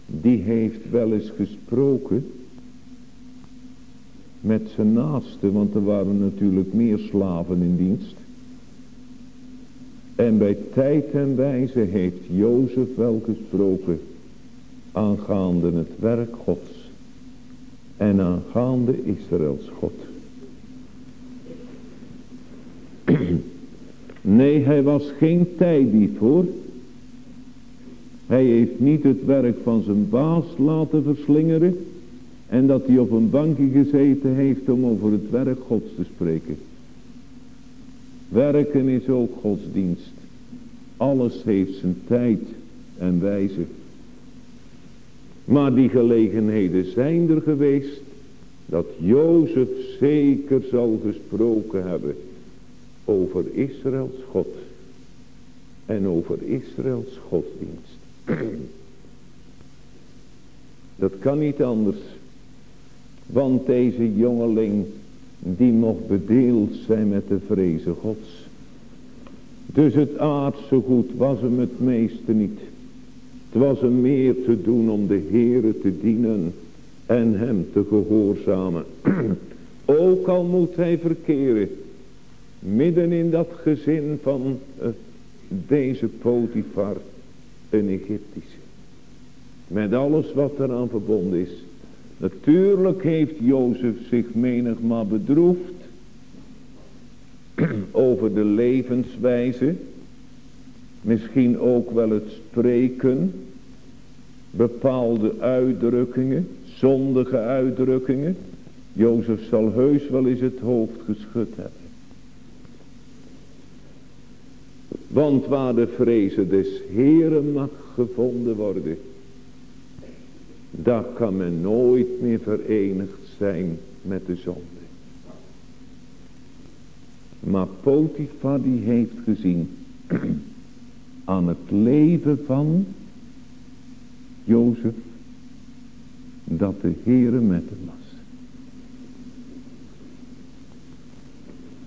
die heeft wel eens gesproken met zijn naaste, want er waren natuurlijk meer slaven in dienst. En bij tijd en wijze heeft Jozef wel gesproken aangaande het werk Gods en aangaande Israëls God. Nee, hij was geen tijdief hoor. Hij heeft niet het werk van zijn baas laten verslingeren. En dat hij op een bankje gezeten heeft om over het werk gods te spreken. Werken is ook godsdienst. Alles heeft zijn tijd en wijze. Maar die gelegenheden zijn er geweest dat Jozef zeker zal gesproken hebben over Israëls God en over Israëls godsdienst. Dat kan niet anders, want deze jongeling die mocht bedeeld zijn met de vrezen gods. Dus het aardse goed was hem het meeste niet. Het was hem meer te doen om de Heere te dienen en hem te gehoorzamen. Ook al moet hij verkeren midden in dat gezin van uh, deze Potifar, een Egyptische. Met alles wat eraan verbonden is. Natuurlijk heeft Jozef zich menigmaal bedroefd over de levenswijze. Misschien ook wel het spreken. Bepaalde uitdrukkingen, zondige uitdrukkingen. Jozef zal heus wel eens het hoofd geschud hebben. Want waar de vrezen des Heren mag gevonden worden, daar kan men nooit meer verenigd zijn met de zonde. Maar Potifar die heeft gezien aan het leven van Jozef dat de Heere met hem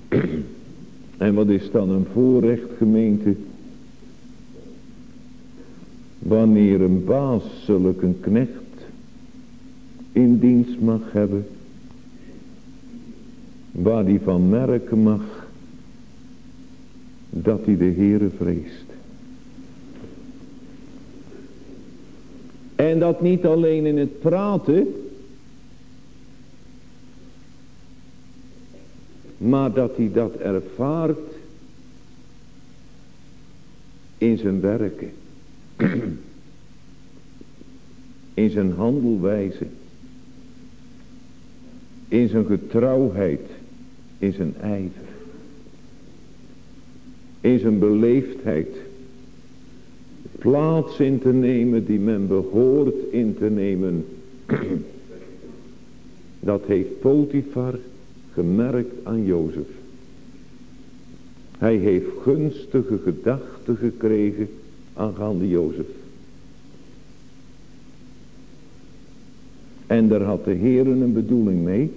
was. En wat is dan een voorrecht gemeente? Wanneer een baas zulk een knecht in dienst mag hebben. Waar die van merken mag dat hij de Heere vreest. En dat niet alleen in het praten. Maar dat hij dat ervaart in zijn werken. In zijn handelwijze in zijn getrouwheid, in zijn ijver, in zijn beleefdheid, plaats in te nemen die men behoort in te nemen. Dat heeft Potifar gemerkt aan Jozef. Hij heeft gunstige gedachten gekregen aangaande Jozef. En daar had de Heer een bedoeling mee.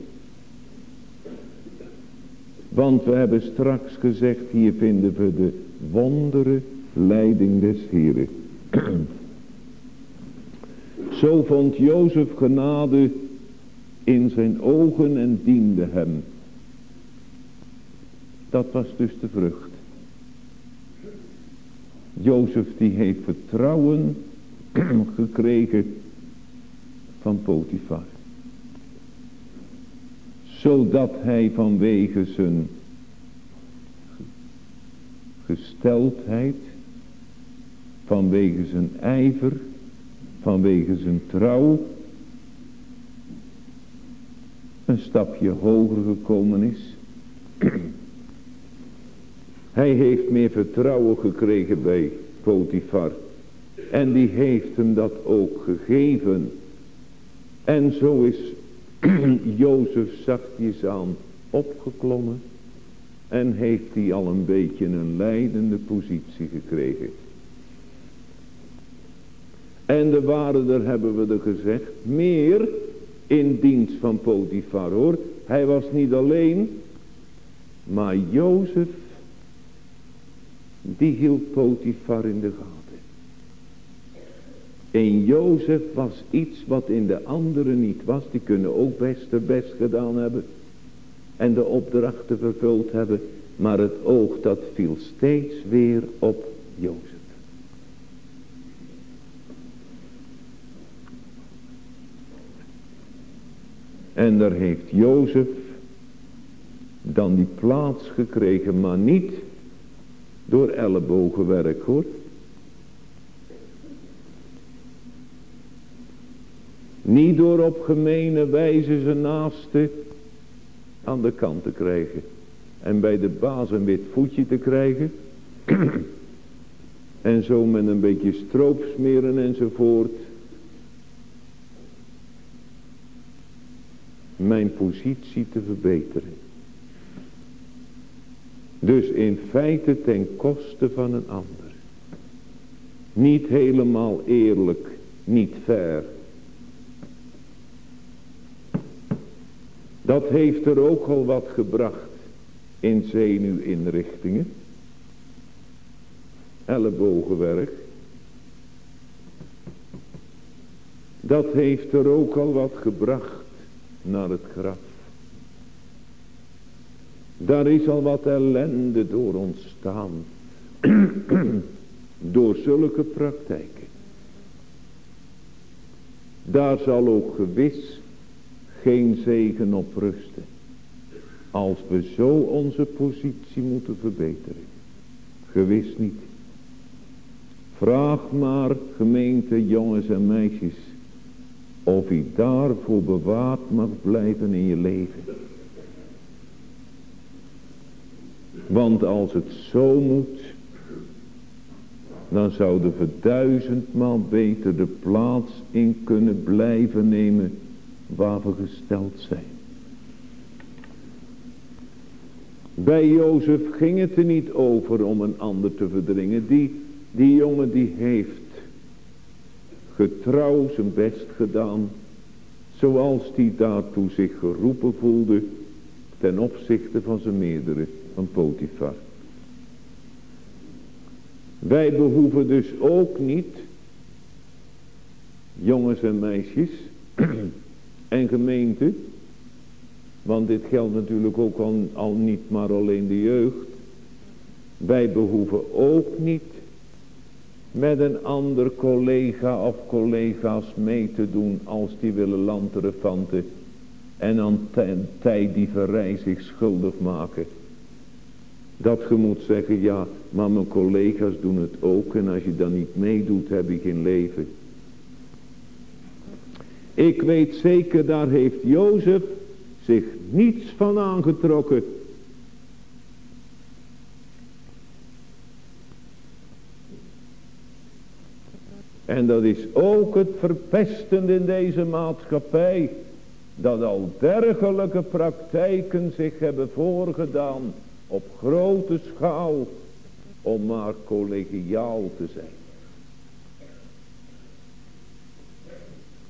Want we hebben straks gezegd, hier vinden we de wondere leiding des Heren. Zo vond Jozef genade in zijn ogen en diende hem. Dat was dus de vrucht. Jozef die heeft vertrouwen gekregen van Potifar. Zodat hij vanwege zijn gesteldheid, vanwege zijn ijver, vanwege zijn trouw, een stapje hoger gekomen is. Hij heeft meer vertrouwen gekregen bij Potifar. En die heeft hem dat ook gegeven. En zo is Jozef zachtjes aan opgeklommen. En heeft hij al een beetje een leidende positie gekregen. En er waren er, hebben we er gezegd, meer in dienst van Potifar hoor. Hij was niet alleen, maar Jozef, die hield Potifar in de gaten. In Jozef was iets wat in de anderen niet was. Die kunnen ook best best gedaan hebben. En de opdrachten vervuld hebben. Maar het oog dat viel steeds weer op Jozef. En daar heeft Jozef dan die plaats gekregen, maar niet Door ellebogenwerk hoor. Niet door op gemene wijze zijn naaste aan de kant te krijgen. En bij de baas een wit voetje te krijgen. en zo met een beetje stroop smeren enzovoort. Mijn positie te verbeteren. Dus in feite ten koste van een ander. Niet helemaal eerlijk, niet fair. Dat heeft er ook al wat gebracht in zenuwinrichtingen. Ellebogenwerk. Dat heeft er ook al wat gebracht naar het graf. Daar is al wat ellende door ontstaan. door zulke praktijken. Daar zal ook gewis geen zegen op rusten. Als we zo onze positie moeten verbeteren. Gewis niet. Vraag maar gemeente jongens en meisjes. Of u daarvoor bewaard mag blijven in je leven. Want als het zo moet. Dan zouden we duizendmaal beter de plaats in kunnen blijven nemen waar we gesteld zijn. Bij Jozef ging het er niet over om een ander te verdringen. Die, die jongen die heeft getrouw zijn best gedaan. Zoals die daartoe zich geroepen voelde ten opzichte van zijn meerdere, van Potifar. Wij behoeven dus ook niet, jongens en meisjes, en gemeente. Want dit geldt natuurlijk ook al niet maar alleen de jeugd. Wij behoeven ook niet met een ander collega of collega's mee te doen als die willen lanterefanten en aan tijd die verrij zich schuldig maken. Dat je moet zeggen, ja, maar mijn collega's doen het ook en als je dan niet meedoet heb je geen leven. Ik weet zeker, daar heeft Jozef zich niets van aangetrokken. En dat is ook het verpestende in deze maatschappij. Dat al dergelijke praktijken zich hebben voorgedaan op grote schaal. Om maar collegiaal te zijn.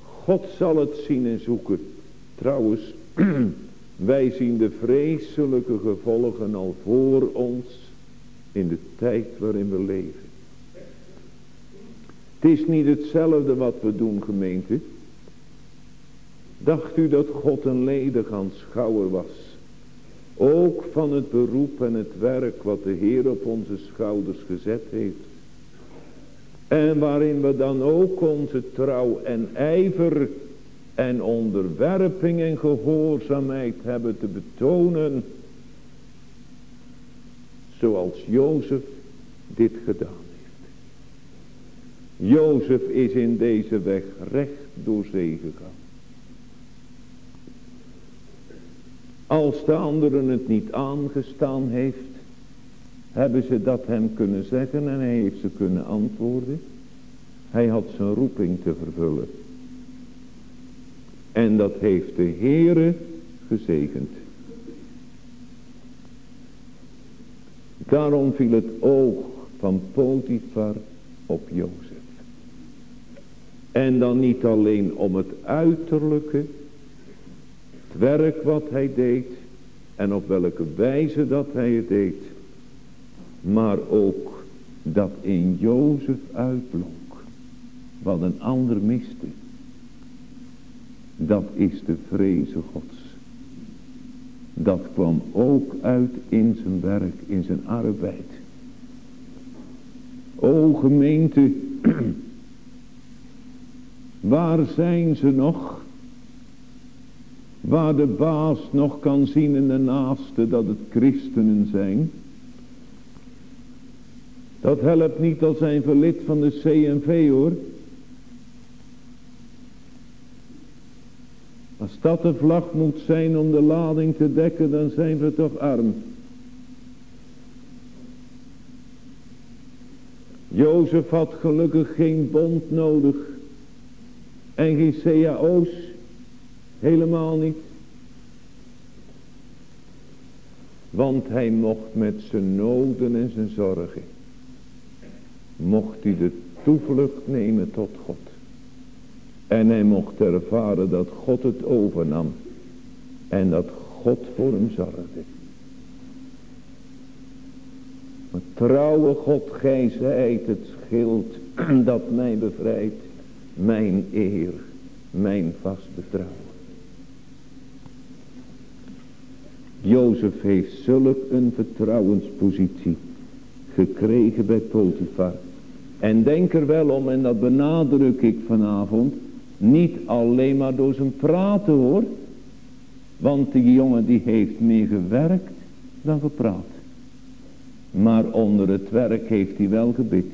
God zal het zien en zoeken. Trouwens, wij zien de vreselijke gevolgen al voor ons in de tijd waarin we leven. Het is niet hetzelfde wat we doen gemeente. Dacht u dat God een ledig aanschouwer was? Ook van het beroep en het werk wat de Heer op onze schouders gezet heeft. En waarin we dan ook onze trouw en ijver en onderwerping en gehoorzaamheid hebben te betonen. Zoals Jozef dit gedaan. Jozef is in deze weg recht door zee gegaan. Als de anderen het niet aangestaan heeft, hebben ze dat hem kunnen zeggen en hij heeft ze kunnen antwoorden. Hij had zijn roeping te vervullen. En dat heeft de Heere gezegend. Daarom viel het oog van Potifar op Jozef. En dan niet alleen om het uiterlijke, het werk wat hij deed en op welke wijze dat hij het deed, maar ook dat in Jozef uitblonk. Wat een ander miste. Dat is de vreze gods. Dat kwam ook uit in zijn werk, in zijn arbeid. O gemeente, waar zijn ze nog? Waar de baas nog kan zien in de naaste dat het christenen zijn. Dat helpt niet als zijn verlid van de CNV hoor. Als dat de vlag moet zijn om de lading te dekken, dan zijn we toch arm. Jozef had gelukkig geen bond nodig. En geen cao's. Helemaal niet. Want hij mocht met zijn noden en zijn zorgen. Mocht hij de toevlucht nemen tot God. En hij mocht ervaren dat God het overnam. En dat God voor hem zorgde. Maar trouwe God, gij zijt het schild dat mij bevrijdt. Mijn eer, mijn vast betrouwen. Jozef heeft zulk een vertrouwenspositie gekregen bij Potifar. En denk er wel om, en dat benadruk ik vanavond, niet alleen maar door zijn praten hoor. Want die jongen die heeft meer gewerkt dan gepraat. Maar onder het werk heeft hij wel gebid.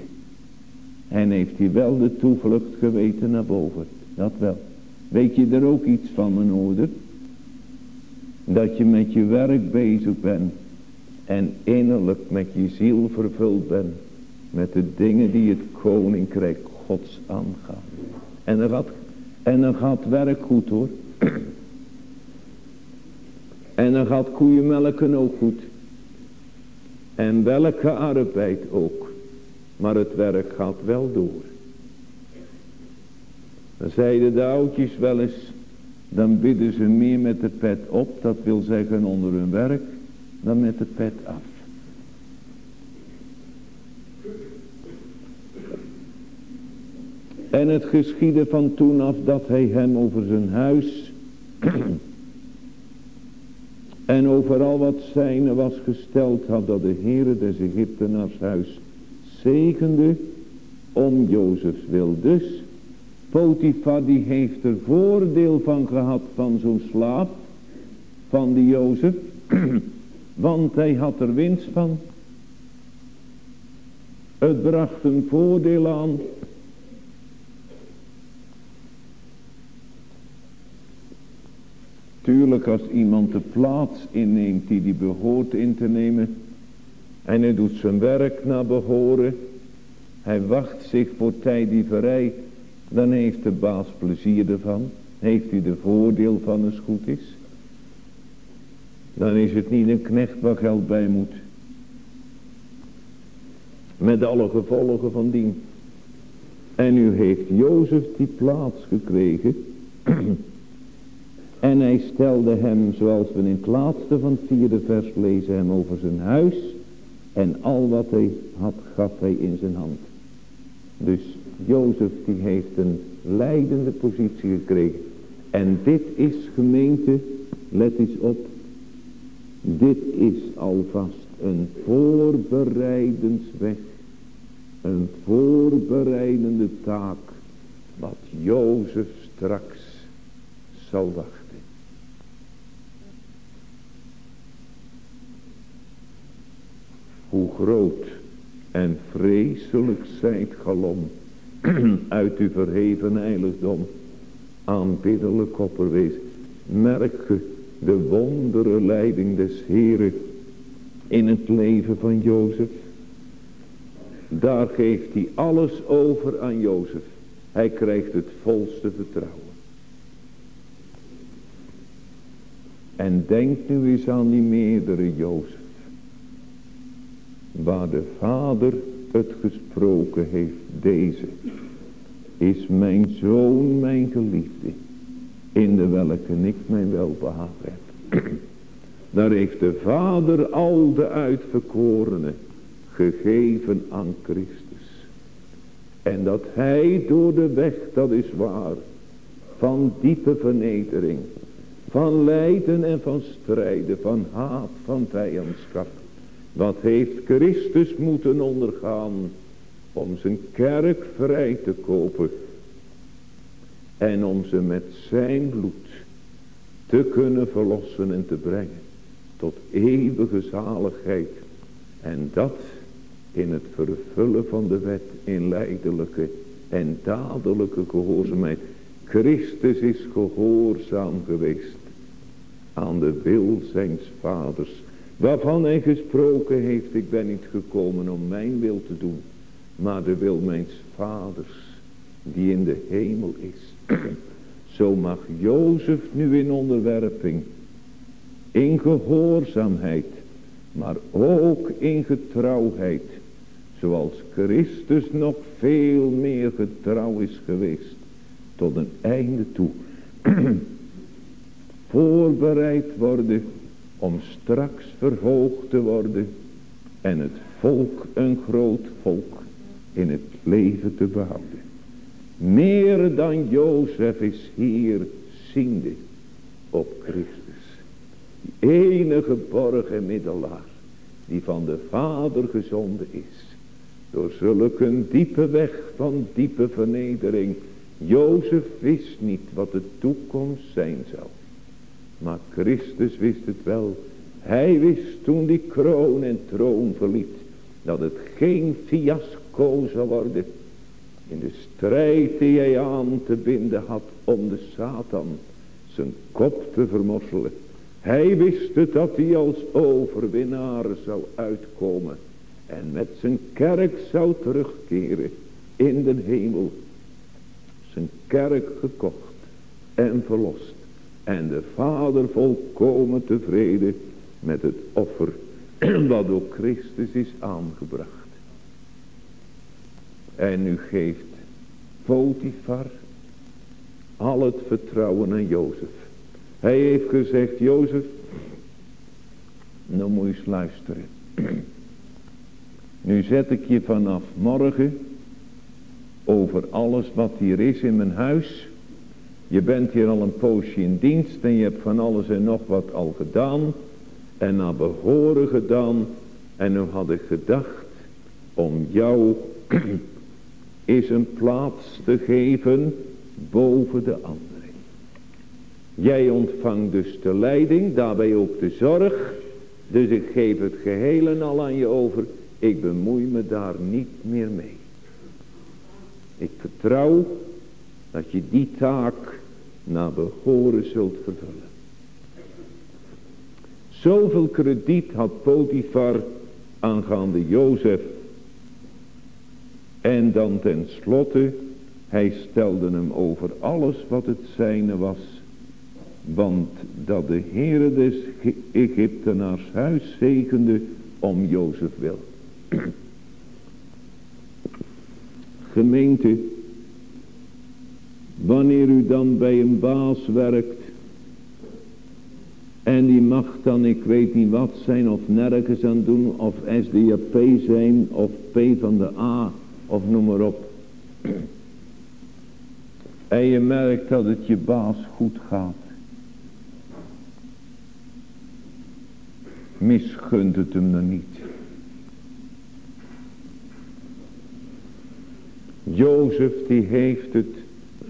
En heeft hij wel de toevlucht geweten naar boven. Dat wel. Weet je er ook iets van mijn ouder? Dat je met je werk bezig bent. En innerlijk met je ziel vervuld bent. Met de dingen die het koninkrijk gods aangaan. En dan gaat, en dan gaat werk goed hoor. En dan gaat koeienmelken ook goed. En welke arbeid ook. Maar het werk gaat wel door. Dan zeiden de oudjes wel eens. Dan bidden ze meer met de pet op. Dat wil zeggen onder hun werk. Dan met de pet af. En het geschiedde van toen af dat hij hem over zijn huis en overal wat zijne was gesteld had dat de Heere des Egyptenaars huis zegende om Jozefs wil. Dus Potifar die heeft er voordeel van gehad van zo'n slaaf van die Jozef. Want hij had er winst van. Het bracht een voordeel aan Tuurlijk als iemand de plaats inneemt die die behoort in te nemen. En hij doet zijn werk naar behoren. Hij wacht zich voor tijd die verrijdt. Dan heeft de baas plezier ervan. Heeft hij de voordeel van als goed is. Dan is het niet een knecht waar geld bij moet. Met alle gevolgen van dien. En nu heeft Jozef die plaats gekregen. En hij stelde hem, zoals we in het laatste van het vierde vers lezen, hem over zijn huis. En al wat hij had, gaf hij in zijn hand. Dus Jozef die heeft een leidende positie gekregen. En dit is gemeente, let eens op. Dit is alvast een voorbereidensweg. Een voorbereidende taak. Wat Jozef straks zal wachten. Hoe groot en vreselijk zijt galom uit uw verheven heiligdom, aanbiddelijk opperwees. Merk ge de wondere leiding des Heren in het leven van Jozef. Daar geeft hij alles over aan Jozef. Hij krijgt het volste vertrouwen. En denk nu eens aan die meerdere Jozef waar de vader het gesproken heeft, deze is mijn zoon, mijn geliefde, in de welke ik mijn welbehagen heb. Daar heeft de vader al de uitverkorenen gegeven aan Christus. En dat hij door de weg, dat is waar, van diepe vernedering, van lijden en van strijden, van haat, van vijandschap, wat heeft Christus moeten ondergaan om zijn kerk vrij te kopen. En om ze met zijn bloed te kunnen verlossen en te brengen tot eeuwige zaligheid. En dat in het vervullen van de wet in leidelijke en dadelijke gehoorzaamheid. Christus is gehoorzaam geweest aan de wil zijns vaders. Waarvan hij gesproken heeft, ik ben niet gekomen om mijn wil te doen, maar de wil mijns vaders die in de hemel is. Zo mag Jozef nu in onderwerping, in gehoorzaamheid, maar ook in getrouwheid, zoals Christus nog veel meer getrouw is geweest, tot een einde toe, voorbereid worden om straks verhoogd te worden en het volk een groot volk in het leven te behouden. Meer dan Jozef is hier ziende op Christus. Die enige borg en middelaar die van de Vader gezonden is. Door zulke diepe weg van diepe vernedering. Jozef wist niet wat de toekomst zijn zou. Maar Christus wist het wel. Hij wist toen die kroon en troon verliet. Dat het geen fiasco zou worden. In de strijd die hij aan te binden had om de Satan zijn kop te vermorselen. Hij wist het dat hij als overwinnaar zou uitkomen. En met zijn kerk zou terugkeren in de hemel. Zijn kerk gekocht en verlost. En de vader volkomen tevreden met het offer wat door Christus is aangebracht. En nu geeft Potifar al het vertrouwen aan Jozef. Hij heeft gezegd, Jozef, nou moet je eens luisteren. Nu zet ik je vanaf morgen over alles wat hier is in mijn huis. Je bent hier al een poosje in dienst en je hebt van alles en nog wat al gedaan. En naar behoren gedaan. En nu had ik gedacht om jou is een plaats te geven boven de anderen. Jij ontvangt dus de leiding, daarbij ook de zorg. Dus ik geef het geheel en al aan je over. Ik bemoei me daar niet meer mee. Ik vertrouw dat je die taak naar behoren zult vervullen. Zoveel krediet had Potifar aangaande Jozef en dan tenslotte, hij stelde hem over alles wat het zijne was. Want dat de Heere des Egyptenaars huis zegende om Jozef wil. Gemeente, wanneer u dan bij een baas werkt en die mag dan, ik weet niet wat zijn, of nergens aan doen, of SDAP zijn, of P van de A, of noem maar op. En je merkt dat het je baas goed gaat. Misgunt het hem dan niet. Jozef die heeft het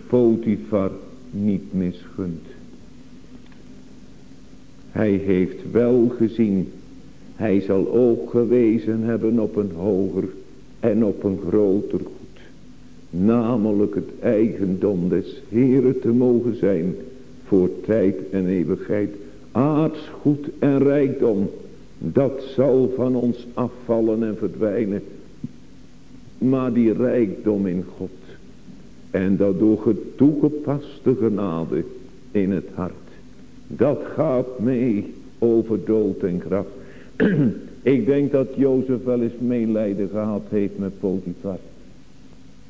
Potifar niet misgund. Hij heeft wel gezien. Hij zal ook gewezen hebben op een hoger en op een groter goed. Namelijk het eigendom des Heren te mogen zijn voor tijd en eeuwigheid. Aards goed en rijkdom, dat zal van ons afvallen en verdwijnen. Maar die rijkdom in God en dat door toegepaste genade in het hart. Dat gaat mee over dood en graf. Ik denk dat Jozef wel eens meelijden gehad heeft met Potifar.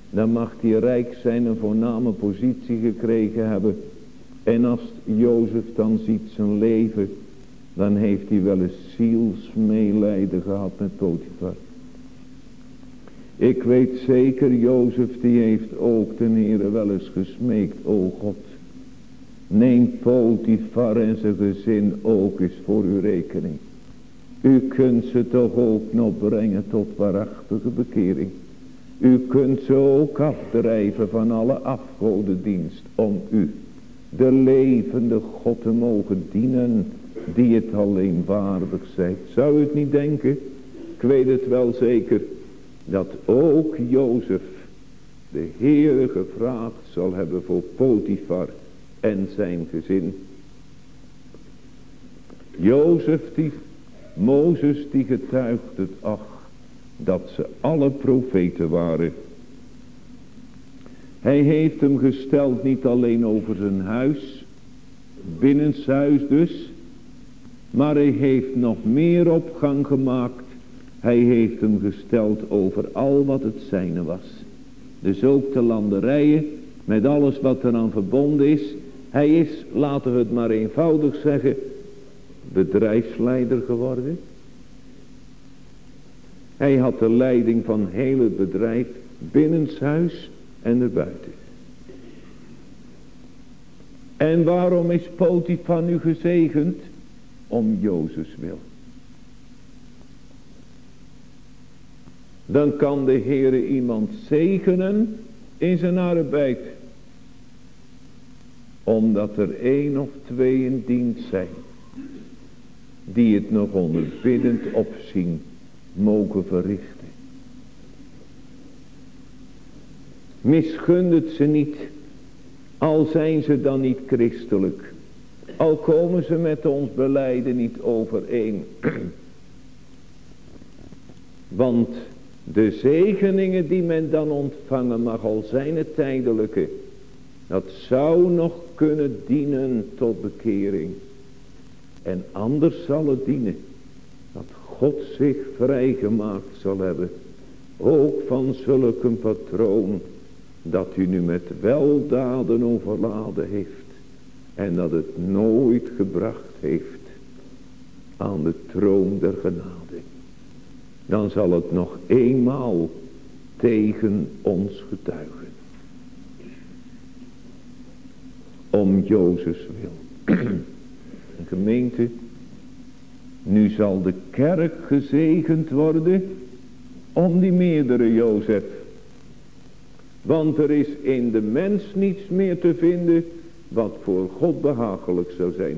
Dan mag hij rijk zijn, een voorname positie gekregen hebben. En als Jozef dan ziet zijn leven, dan heeft hij wel eens zielsmeelijden gehad met Potifar. Ik weet zeker, Jozef die heeft ook ten Heere wel eens gesmeekt, o God. Neem Potifar en zijn gezin ook eens voor uw rekening. U kunt ze toch ook nog brengen tot waarachtige bekering. U kunt ze ook afdrijven van alle afgodendienst om u, de levende God, te mogen dienen, die het alleen waardig zijt. Zou u het niet denken? Ik weet het wel zeker. Dat ook Jozef de Heere gevraagd zal hebben voor Potifar en zijn gezin. Jozef die, Mozes die getuigt het ach, dat ze alle profeten waren. Hij heeft hem gesteld niet alleen over zijn huis, binnenshuis dus, maar hij heeft nog meer opgang gemaakt. Hij heeft hem gesteld over al wat het zijne was. Dus ook de landerijen, met alles wat eraan verbonden is. Hij is, laten we het maar eenvoudig zeggen, bedrijfsleider geworden. Hij had de leiding van heel het bedrijf binnenshuis en erbuiten. En waarom is Potifar nu gezegend? Om Jozefs wil. Dan kan de Heere iemand zegenen in zijn arbeid. Omdat er één of twee in dienst zijn. Die het nog onder biddend opzien mogen verrichten. Misgun het ze niet. Al zijn ze dan niet christelijk. Al komen ze met ons beleiden niet overeen. Want de zegeningen die men dan ontvangen mag al zijn het tijdelijke. Dat zou nog kunnen dienen tot bekering. En anders zal het dienen. Dat God zich vrijgemaakt zal hebben. Ook van zulke patroon. Dat u nu met weldaden overladen heeft. En dat het nooit gebracht heeft aan de troon der genade dan zal het nog eenmaal tegen ons getuigen. Om Jozefs wil. gemeente, nu zal de kerk gezegend worden om die meerdere Jozef. Want er is in de mens niets meer te vinden wat voor God behagelijk zou zijn.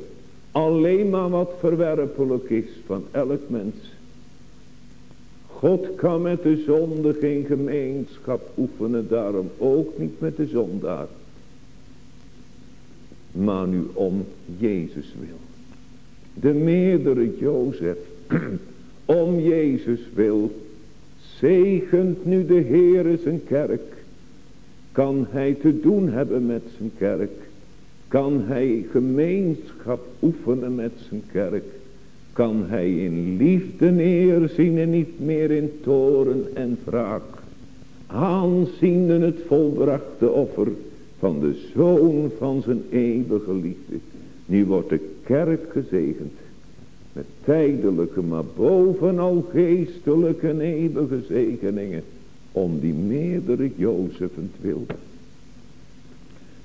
Alleen maar wat verwerpelijk is van elk mens. God kan met de zonde geen gemeenschap oefenen, daarom ook niet met de zondaar. Maar nu om Jezus wil. De meerdere Jozef, om Jezus wil, zegent nu de Heere zijn kerk. Kan hij te doen hebben met zijn kerk. Kan hij gemeenschap oefenen met zijn kerk kan hij in liefde neerzien en niet meer in toren en wraak. Aanziende het volbrachte offer van de Zoon van zijn eeuwige liefde. Nu wordt de kerk gezegend. Met tijdelijke, maar bovenal geestelijke en eeuwige zegeningen. Om die meerdere Jozefent wil.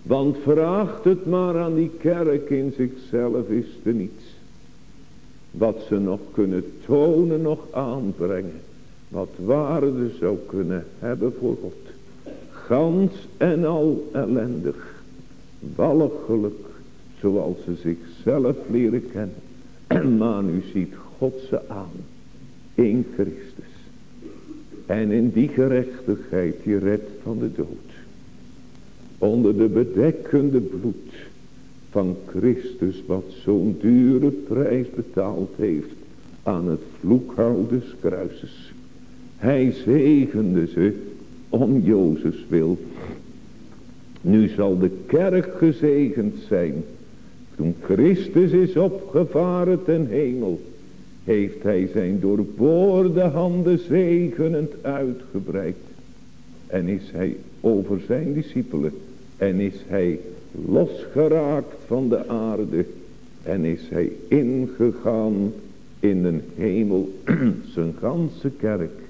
Want vraagt het maar aan die kerk in zichzelf is er niets wat ze nog kunnen tonen, nog aanbrengen. Wat waarde zou kunnen hebben voor God. Gans en al ellendig. Walgelijk. Zoals ze zichzelf leren kennen. Maar nu ziet God ze aan. In Christus. En in die gerechtigheid die redt van de dood. Onder de bedekkende bloed van Christus wat zo'n dure prijs betaald heeft aan het vloekhouden des kruises. Hij zegende ze om Jozefs wil. Nu zal de kerk gezegend zijn. Toen Christus is opgevaren ten hemel, heeft hij zijn doorboorde handen zegenend uitgebreid. En is hij over zijn discipelen en is hij losgeraakt van de aarde en is hij ingegaan in de hemel, zijn ganse kerk,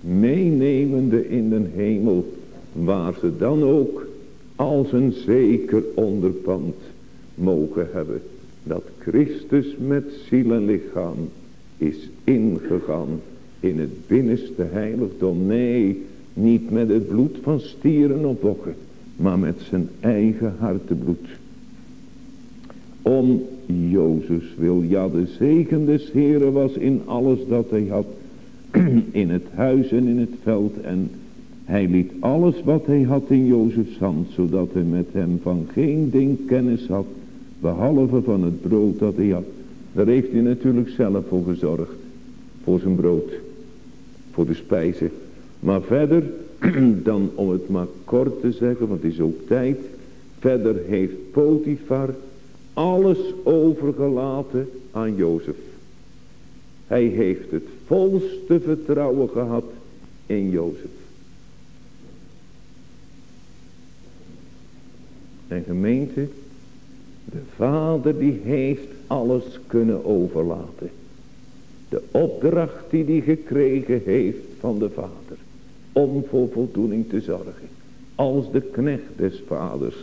meenemende in de hemel, waar ze dan ook als een zeker onderpand mogen hebben, dat Christus met ziel en lichaam is ingegaan in het binnenste heiligdom. Nee, niet met het bloed van stieren of bokken, maar met zijn eigen hartebloed. Om Jozefs wil, ja de zegen des Heren was in alles dat hij had. in het huis en in het veld. En hij liet alles wat hij had in Jozefs hand. Zodat hij met hem van geen ding kennis had. Behalve van het brood dat hij had. Daar heeft hij natuurlijk zelf voor gezorgd. Voor zijn brood. Voor de spijzen. Maar verder dan om het maar kort te zeggen. Want het is ook tijd. Verder heeft Potifar alles overgelaten aan Jozef. Hij heeft het volste vertrouwen gehad in Jozef. En gemeente, de vader die heeft alles kunnen overlaten. De opdracht die hij gekregen heeft van de vader. Om voor voldoening te zorgen. Als de knecht des vaders.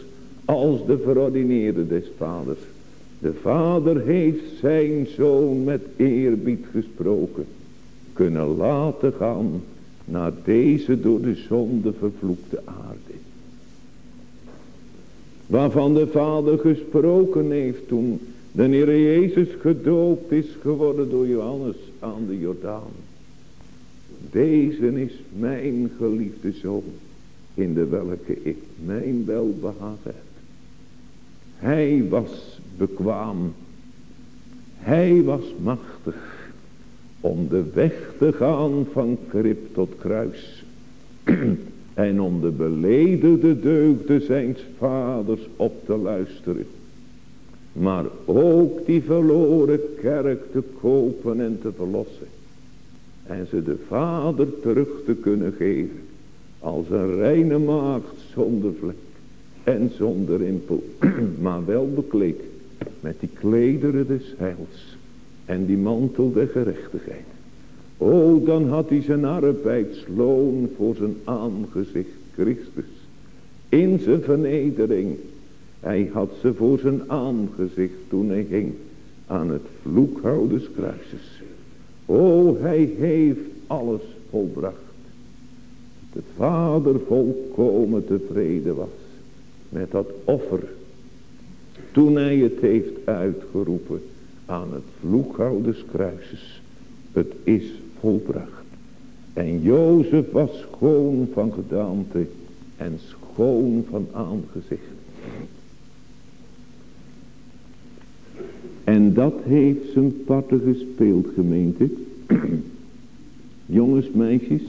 Als de verordineerde des vaders. De vader heeft zijn zoon met eerbied gesproken. Kunnen laten gaan naar deze door de zonde vervloekte aarde. Waarvan de vader gesproken heeft toen de Heer Jezus gedoopt is geworden door Johannes aan de Jordaan. Deze is mijn geliefde zoon, in de welke ik mijn welbehagen heb. Hij was bekwaam. Hij was machtig om de weg te gaan van krip tot kruis. en om de beledigde deugden zijn vaders op te luisteren. Maar ook die verloren kerk te kopen en te verlossen. En ze de vader terug te kunnen geven. Als een reine maagd zonder vlek en zonder rimpel. maar wel bekleed met die klederen des heils. En die mantel der gerechtigheid. O, dan had hij zijn arbeidsloon voor zijn aangezicht Christus. In zijn vernedering. Hij had ze voor zijn aangezicht toen hij ging aan het vloekhouders kruises. O, hij heeft alles volbracht. De vader volkomen tevreden was met dat offer. Toen hij het heeft uitgeroepen aan het vloekhouders kruises. Het is volbracht. En Jozef was schoon van gedaante en schoon van aangezicht. En dat heeft zijn parten gespeeld gemeente. Jongens, meisjes.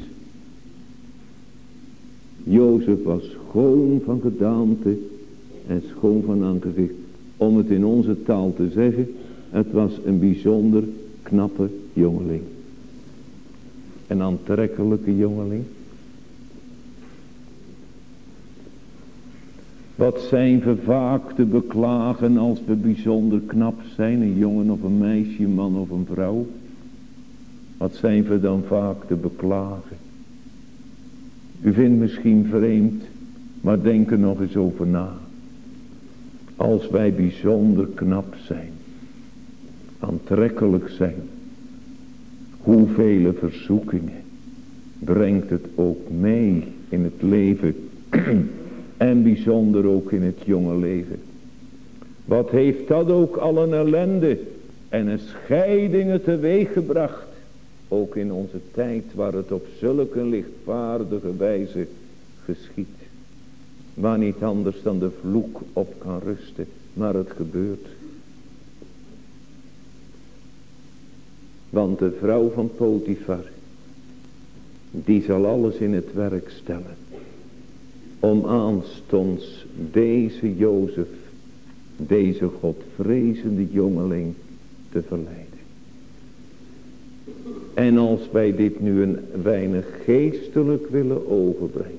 Jozef was schoon van gedaante en schoon van aangezicht. Om het in onze taal te zeggen, het was een bijzonder knappe jongeling. Een aantrekkelijke jongeling. Wat zijn we vaak te beklagen als we bijzonder knap zijn. Een jongen of een meisje, een man of een vrouw. Wat zijn we dan vaak te beklagen. U vindt misschien vreemd. Maar denk er nog eens over na. Als wij bijzonder knap zijn. Aantrekkelijk zijn. Hoeveel verzoekingen brengt het ook mee in het leven. en bijzonder ook in het jonge leven. Wat heeft dat ook al een ellende en een scheidingen teweeg gebracht. Ook in onze tijd waar het op zulke lichtvaardige wijze geschiet. Waar niet anders dan de vloek op kan rusten. Maar het gebeurt. Want de vrouw van Potifar. Die zal alles in het werk stellen. Om aanstonds deze Jozef. Deze godvrezende jongeling te verleiden. En als wij dit nu een weinig geestelijk willen overbrengen.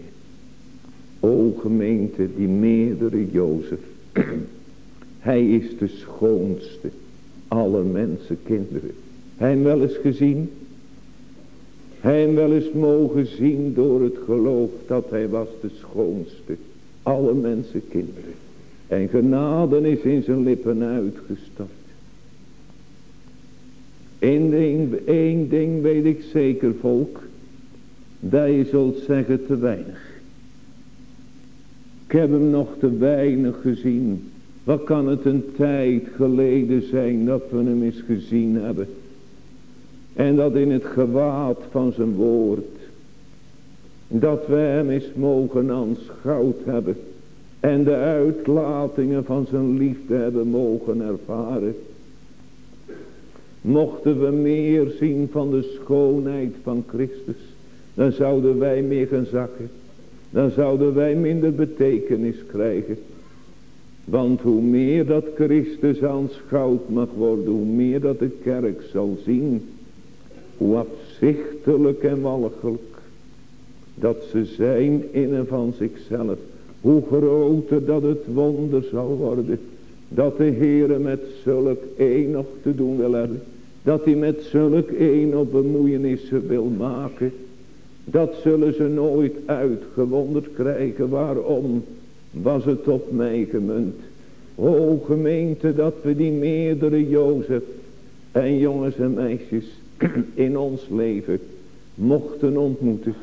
O gemeente, die meerdere Jozef. Hij is de schoonste aller mensen kinderen. Hij wel eens gezien. Hij wel eens mogen zien door het geloof dat hij was de schoonste. Alle mensen kinderen. En genade is in zijn lippen uitgestort. Eén ding, één ding weet ik zeker volk. Dat je zult zeggen te weinig. Ik heb hem nog te weinig gezien. Wat kan het een tijd geleden zijn dat we hem eens gezien hebben. En dat in het gewaad van zijn woord. Dat we hem eens mogen aanschouwd hebben. En de uitlatingen van zijn liefde hebben mogen ervaren. Mochten we meer zien van de schoonheid van Christus. Dan zouden wij meer gaan zakken. Dan zouden wij minder betekenis krijgen. Want hoe meer dat Christus aanschouwd mag worden. Hoe meer dat de kerk zal zien. Hoe afzichtelijk en walgelijk. Dat ze zijn in en van zichzelf. Hoe groter dat het wonder zal worden. Dat de Heere met zulk een nog te doen wil hebben. Dat hij met zulk een op bemoeienissen wil maken. Dat zullen ze nooit uitgewonderd krijgen. Waarom was het op mij gemunt? O gemeente dat we die meerdere Jozef en jongens en meisjes in ons leven mochten ontmoeten.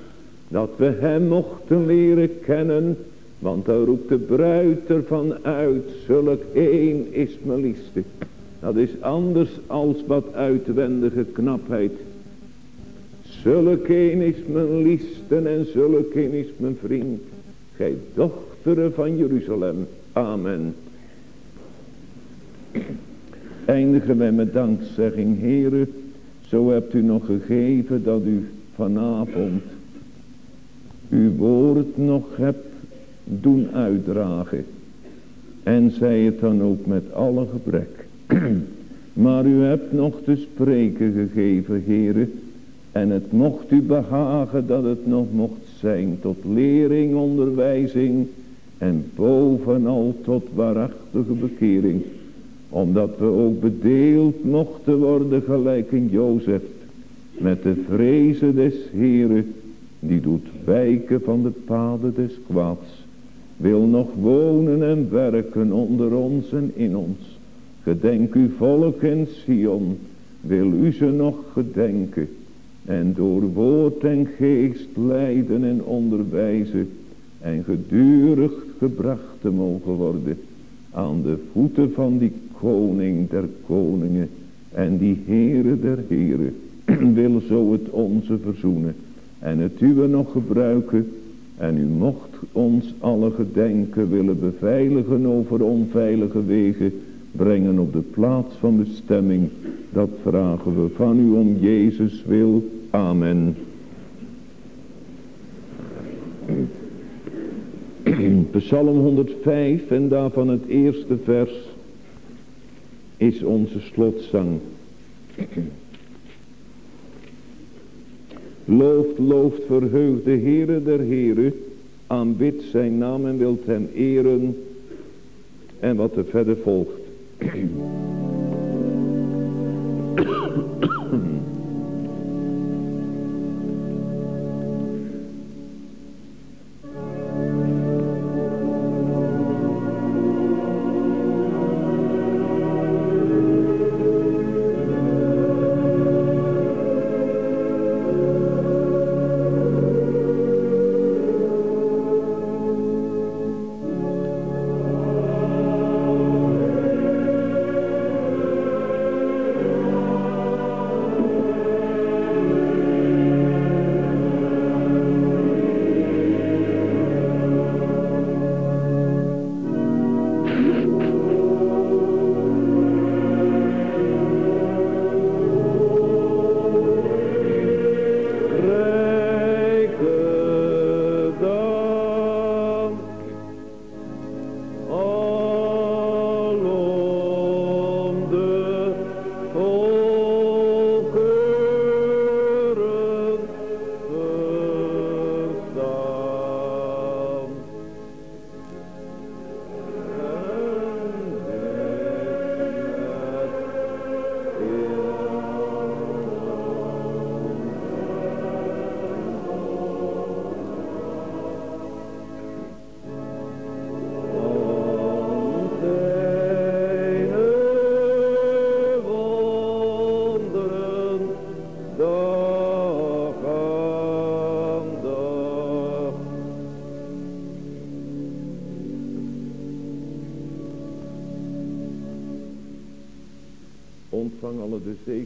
Dat we hem mochten leren kennen. Want daar roept de bruid ervan uit. Zulk één is mijn liefste. Dat is anders als wat uitwendige knapheid. Zulk een is mijn liefste en zulk een is mijn vriend. Gij dochteren van Jeruzalem. Amen. Eindigen wij met dankzegging. Heren, zo hebt u nog gegeven dat u vanavond uw woord nog hebt doen uitdragen. En zij het dan ook met alle gebrek. maar u hebt nog te spreken gegeven, heren. En het mocht u behagen dat het nog mocht zijn tot lering, onderwijzing en bovenal tot waarachtige bekering. Omdat we ook bedeeld mochten worden gelijk in Jozef. Met de vrezen des Heren die doet wijken van de paden des kwaads. Wil nog wonen en werken onder ons en in ons. Gedenk uw volk in Sion, wil u ze nog gedenken. En door woord en geest leiden en onderwijzen. En gedurig gebracht te mogen worden. Aan de voeten van die koning der koningen. En die Heere der heren. Wil zo het onze verzoenen. En het uwe nog gebruiken. En u mocht ons alle gedenken willen beveiligen over onveilige wegen. Brengen op de plaats van bestemming. Dat vragen we van u om Jezus wil. Amen. Psalm 105 en daarvan het eerste vers is onze slotzang. Looft, looft, verheugt de Heere der Heere, aanbidt zijn naam en wilt hem eren. En wat er verder volgt.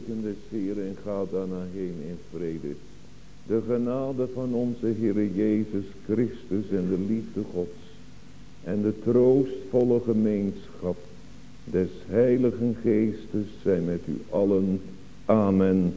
Zegen des Heer en ga daarna heen in vrede. De genade van onze Heer Jezus Christus en de liefde Gods en de troostvolle gemeenschap des Heiligen Geestes zijn met u allen. Amen.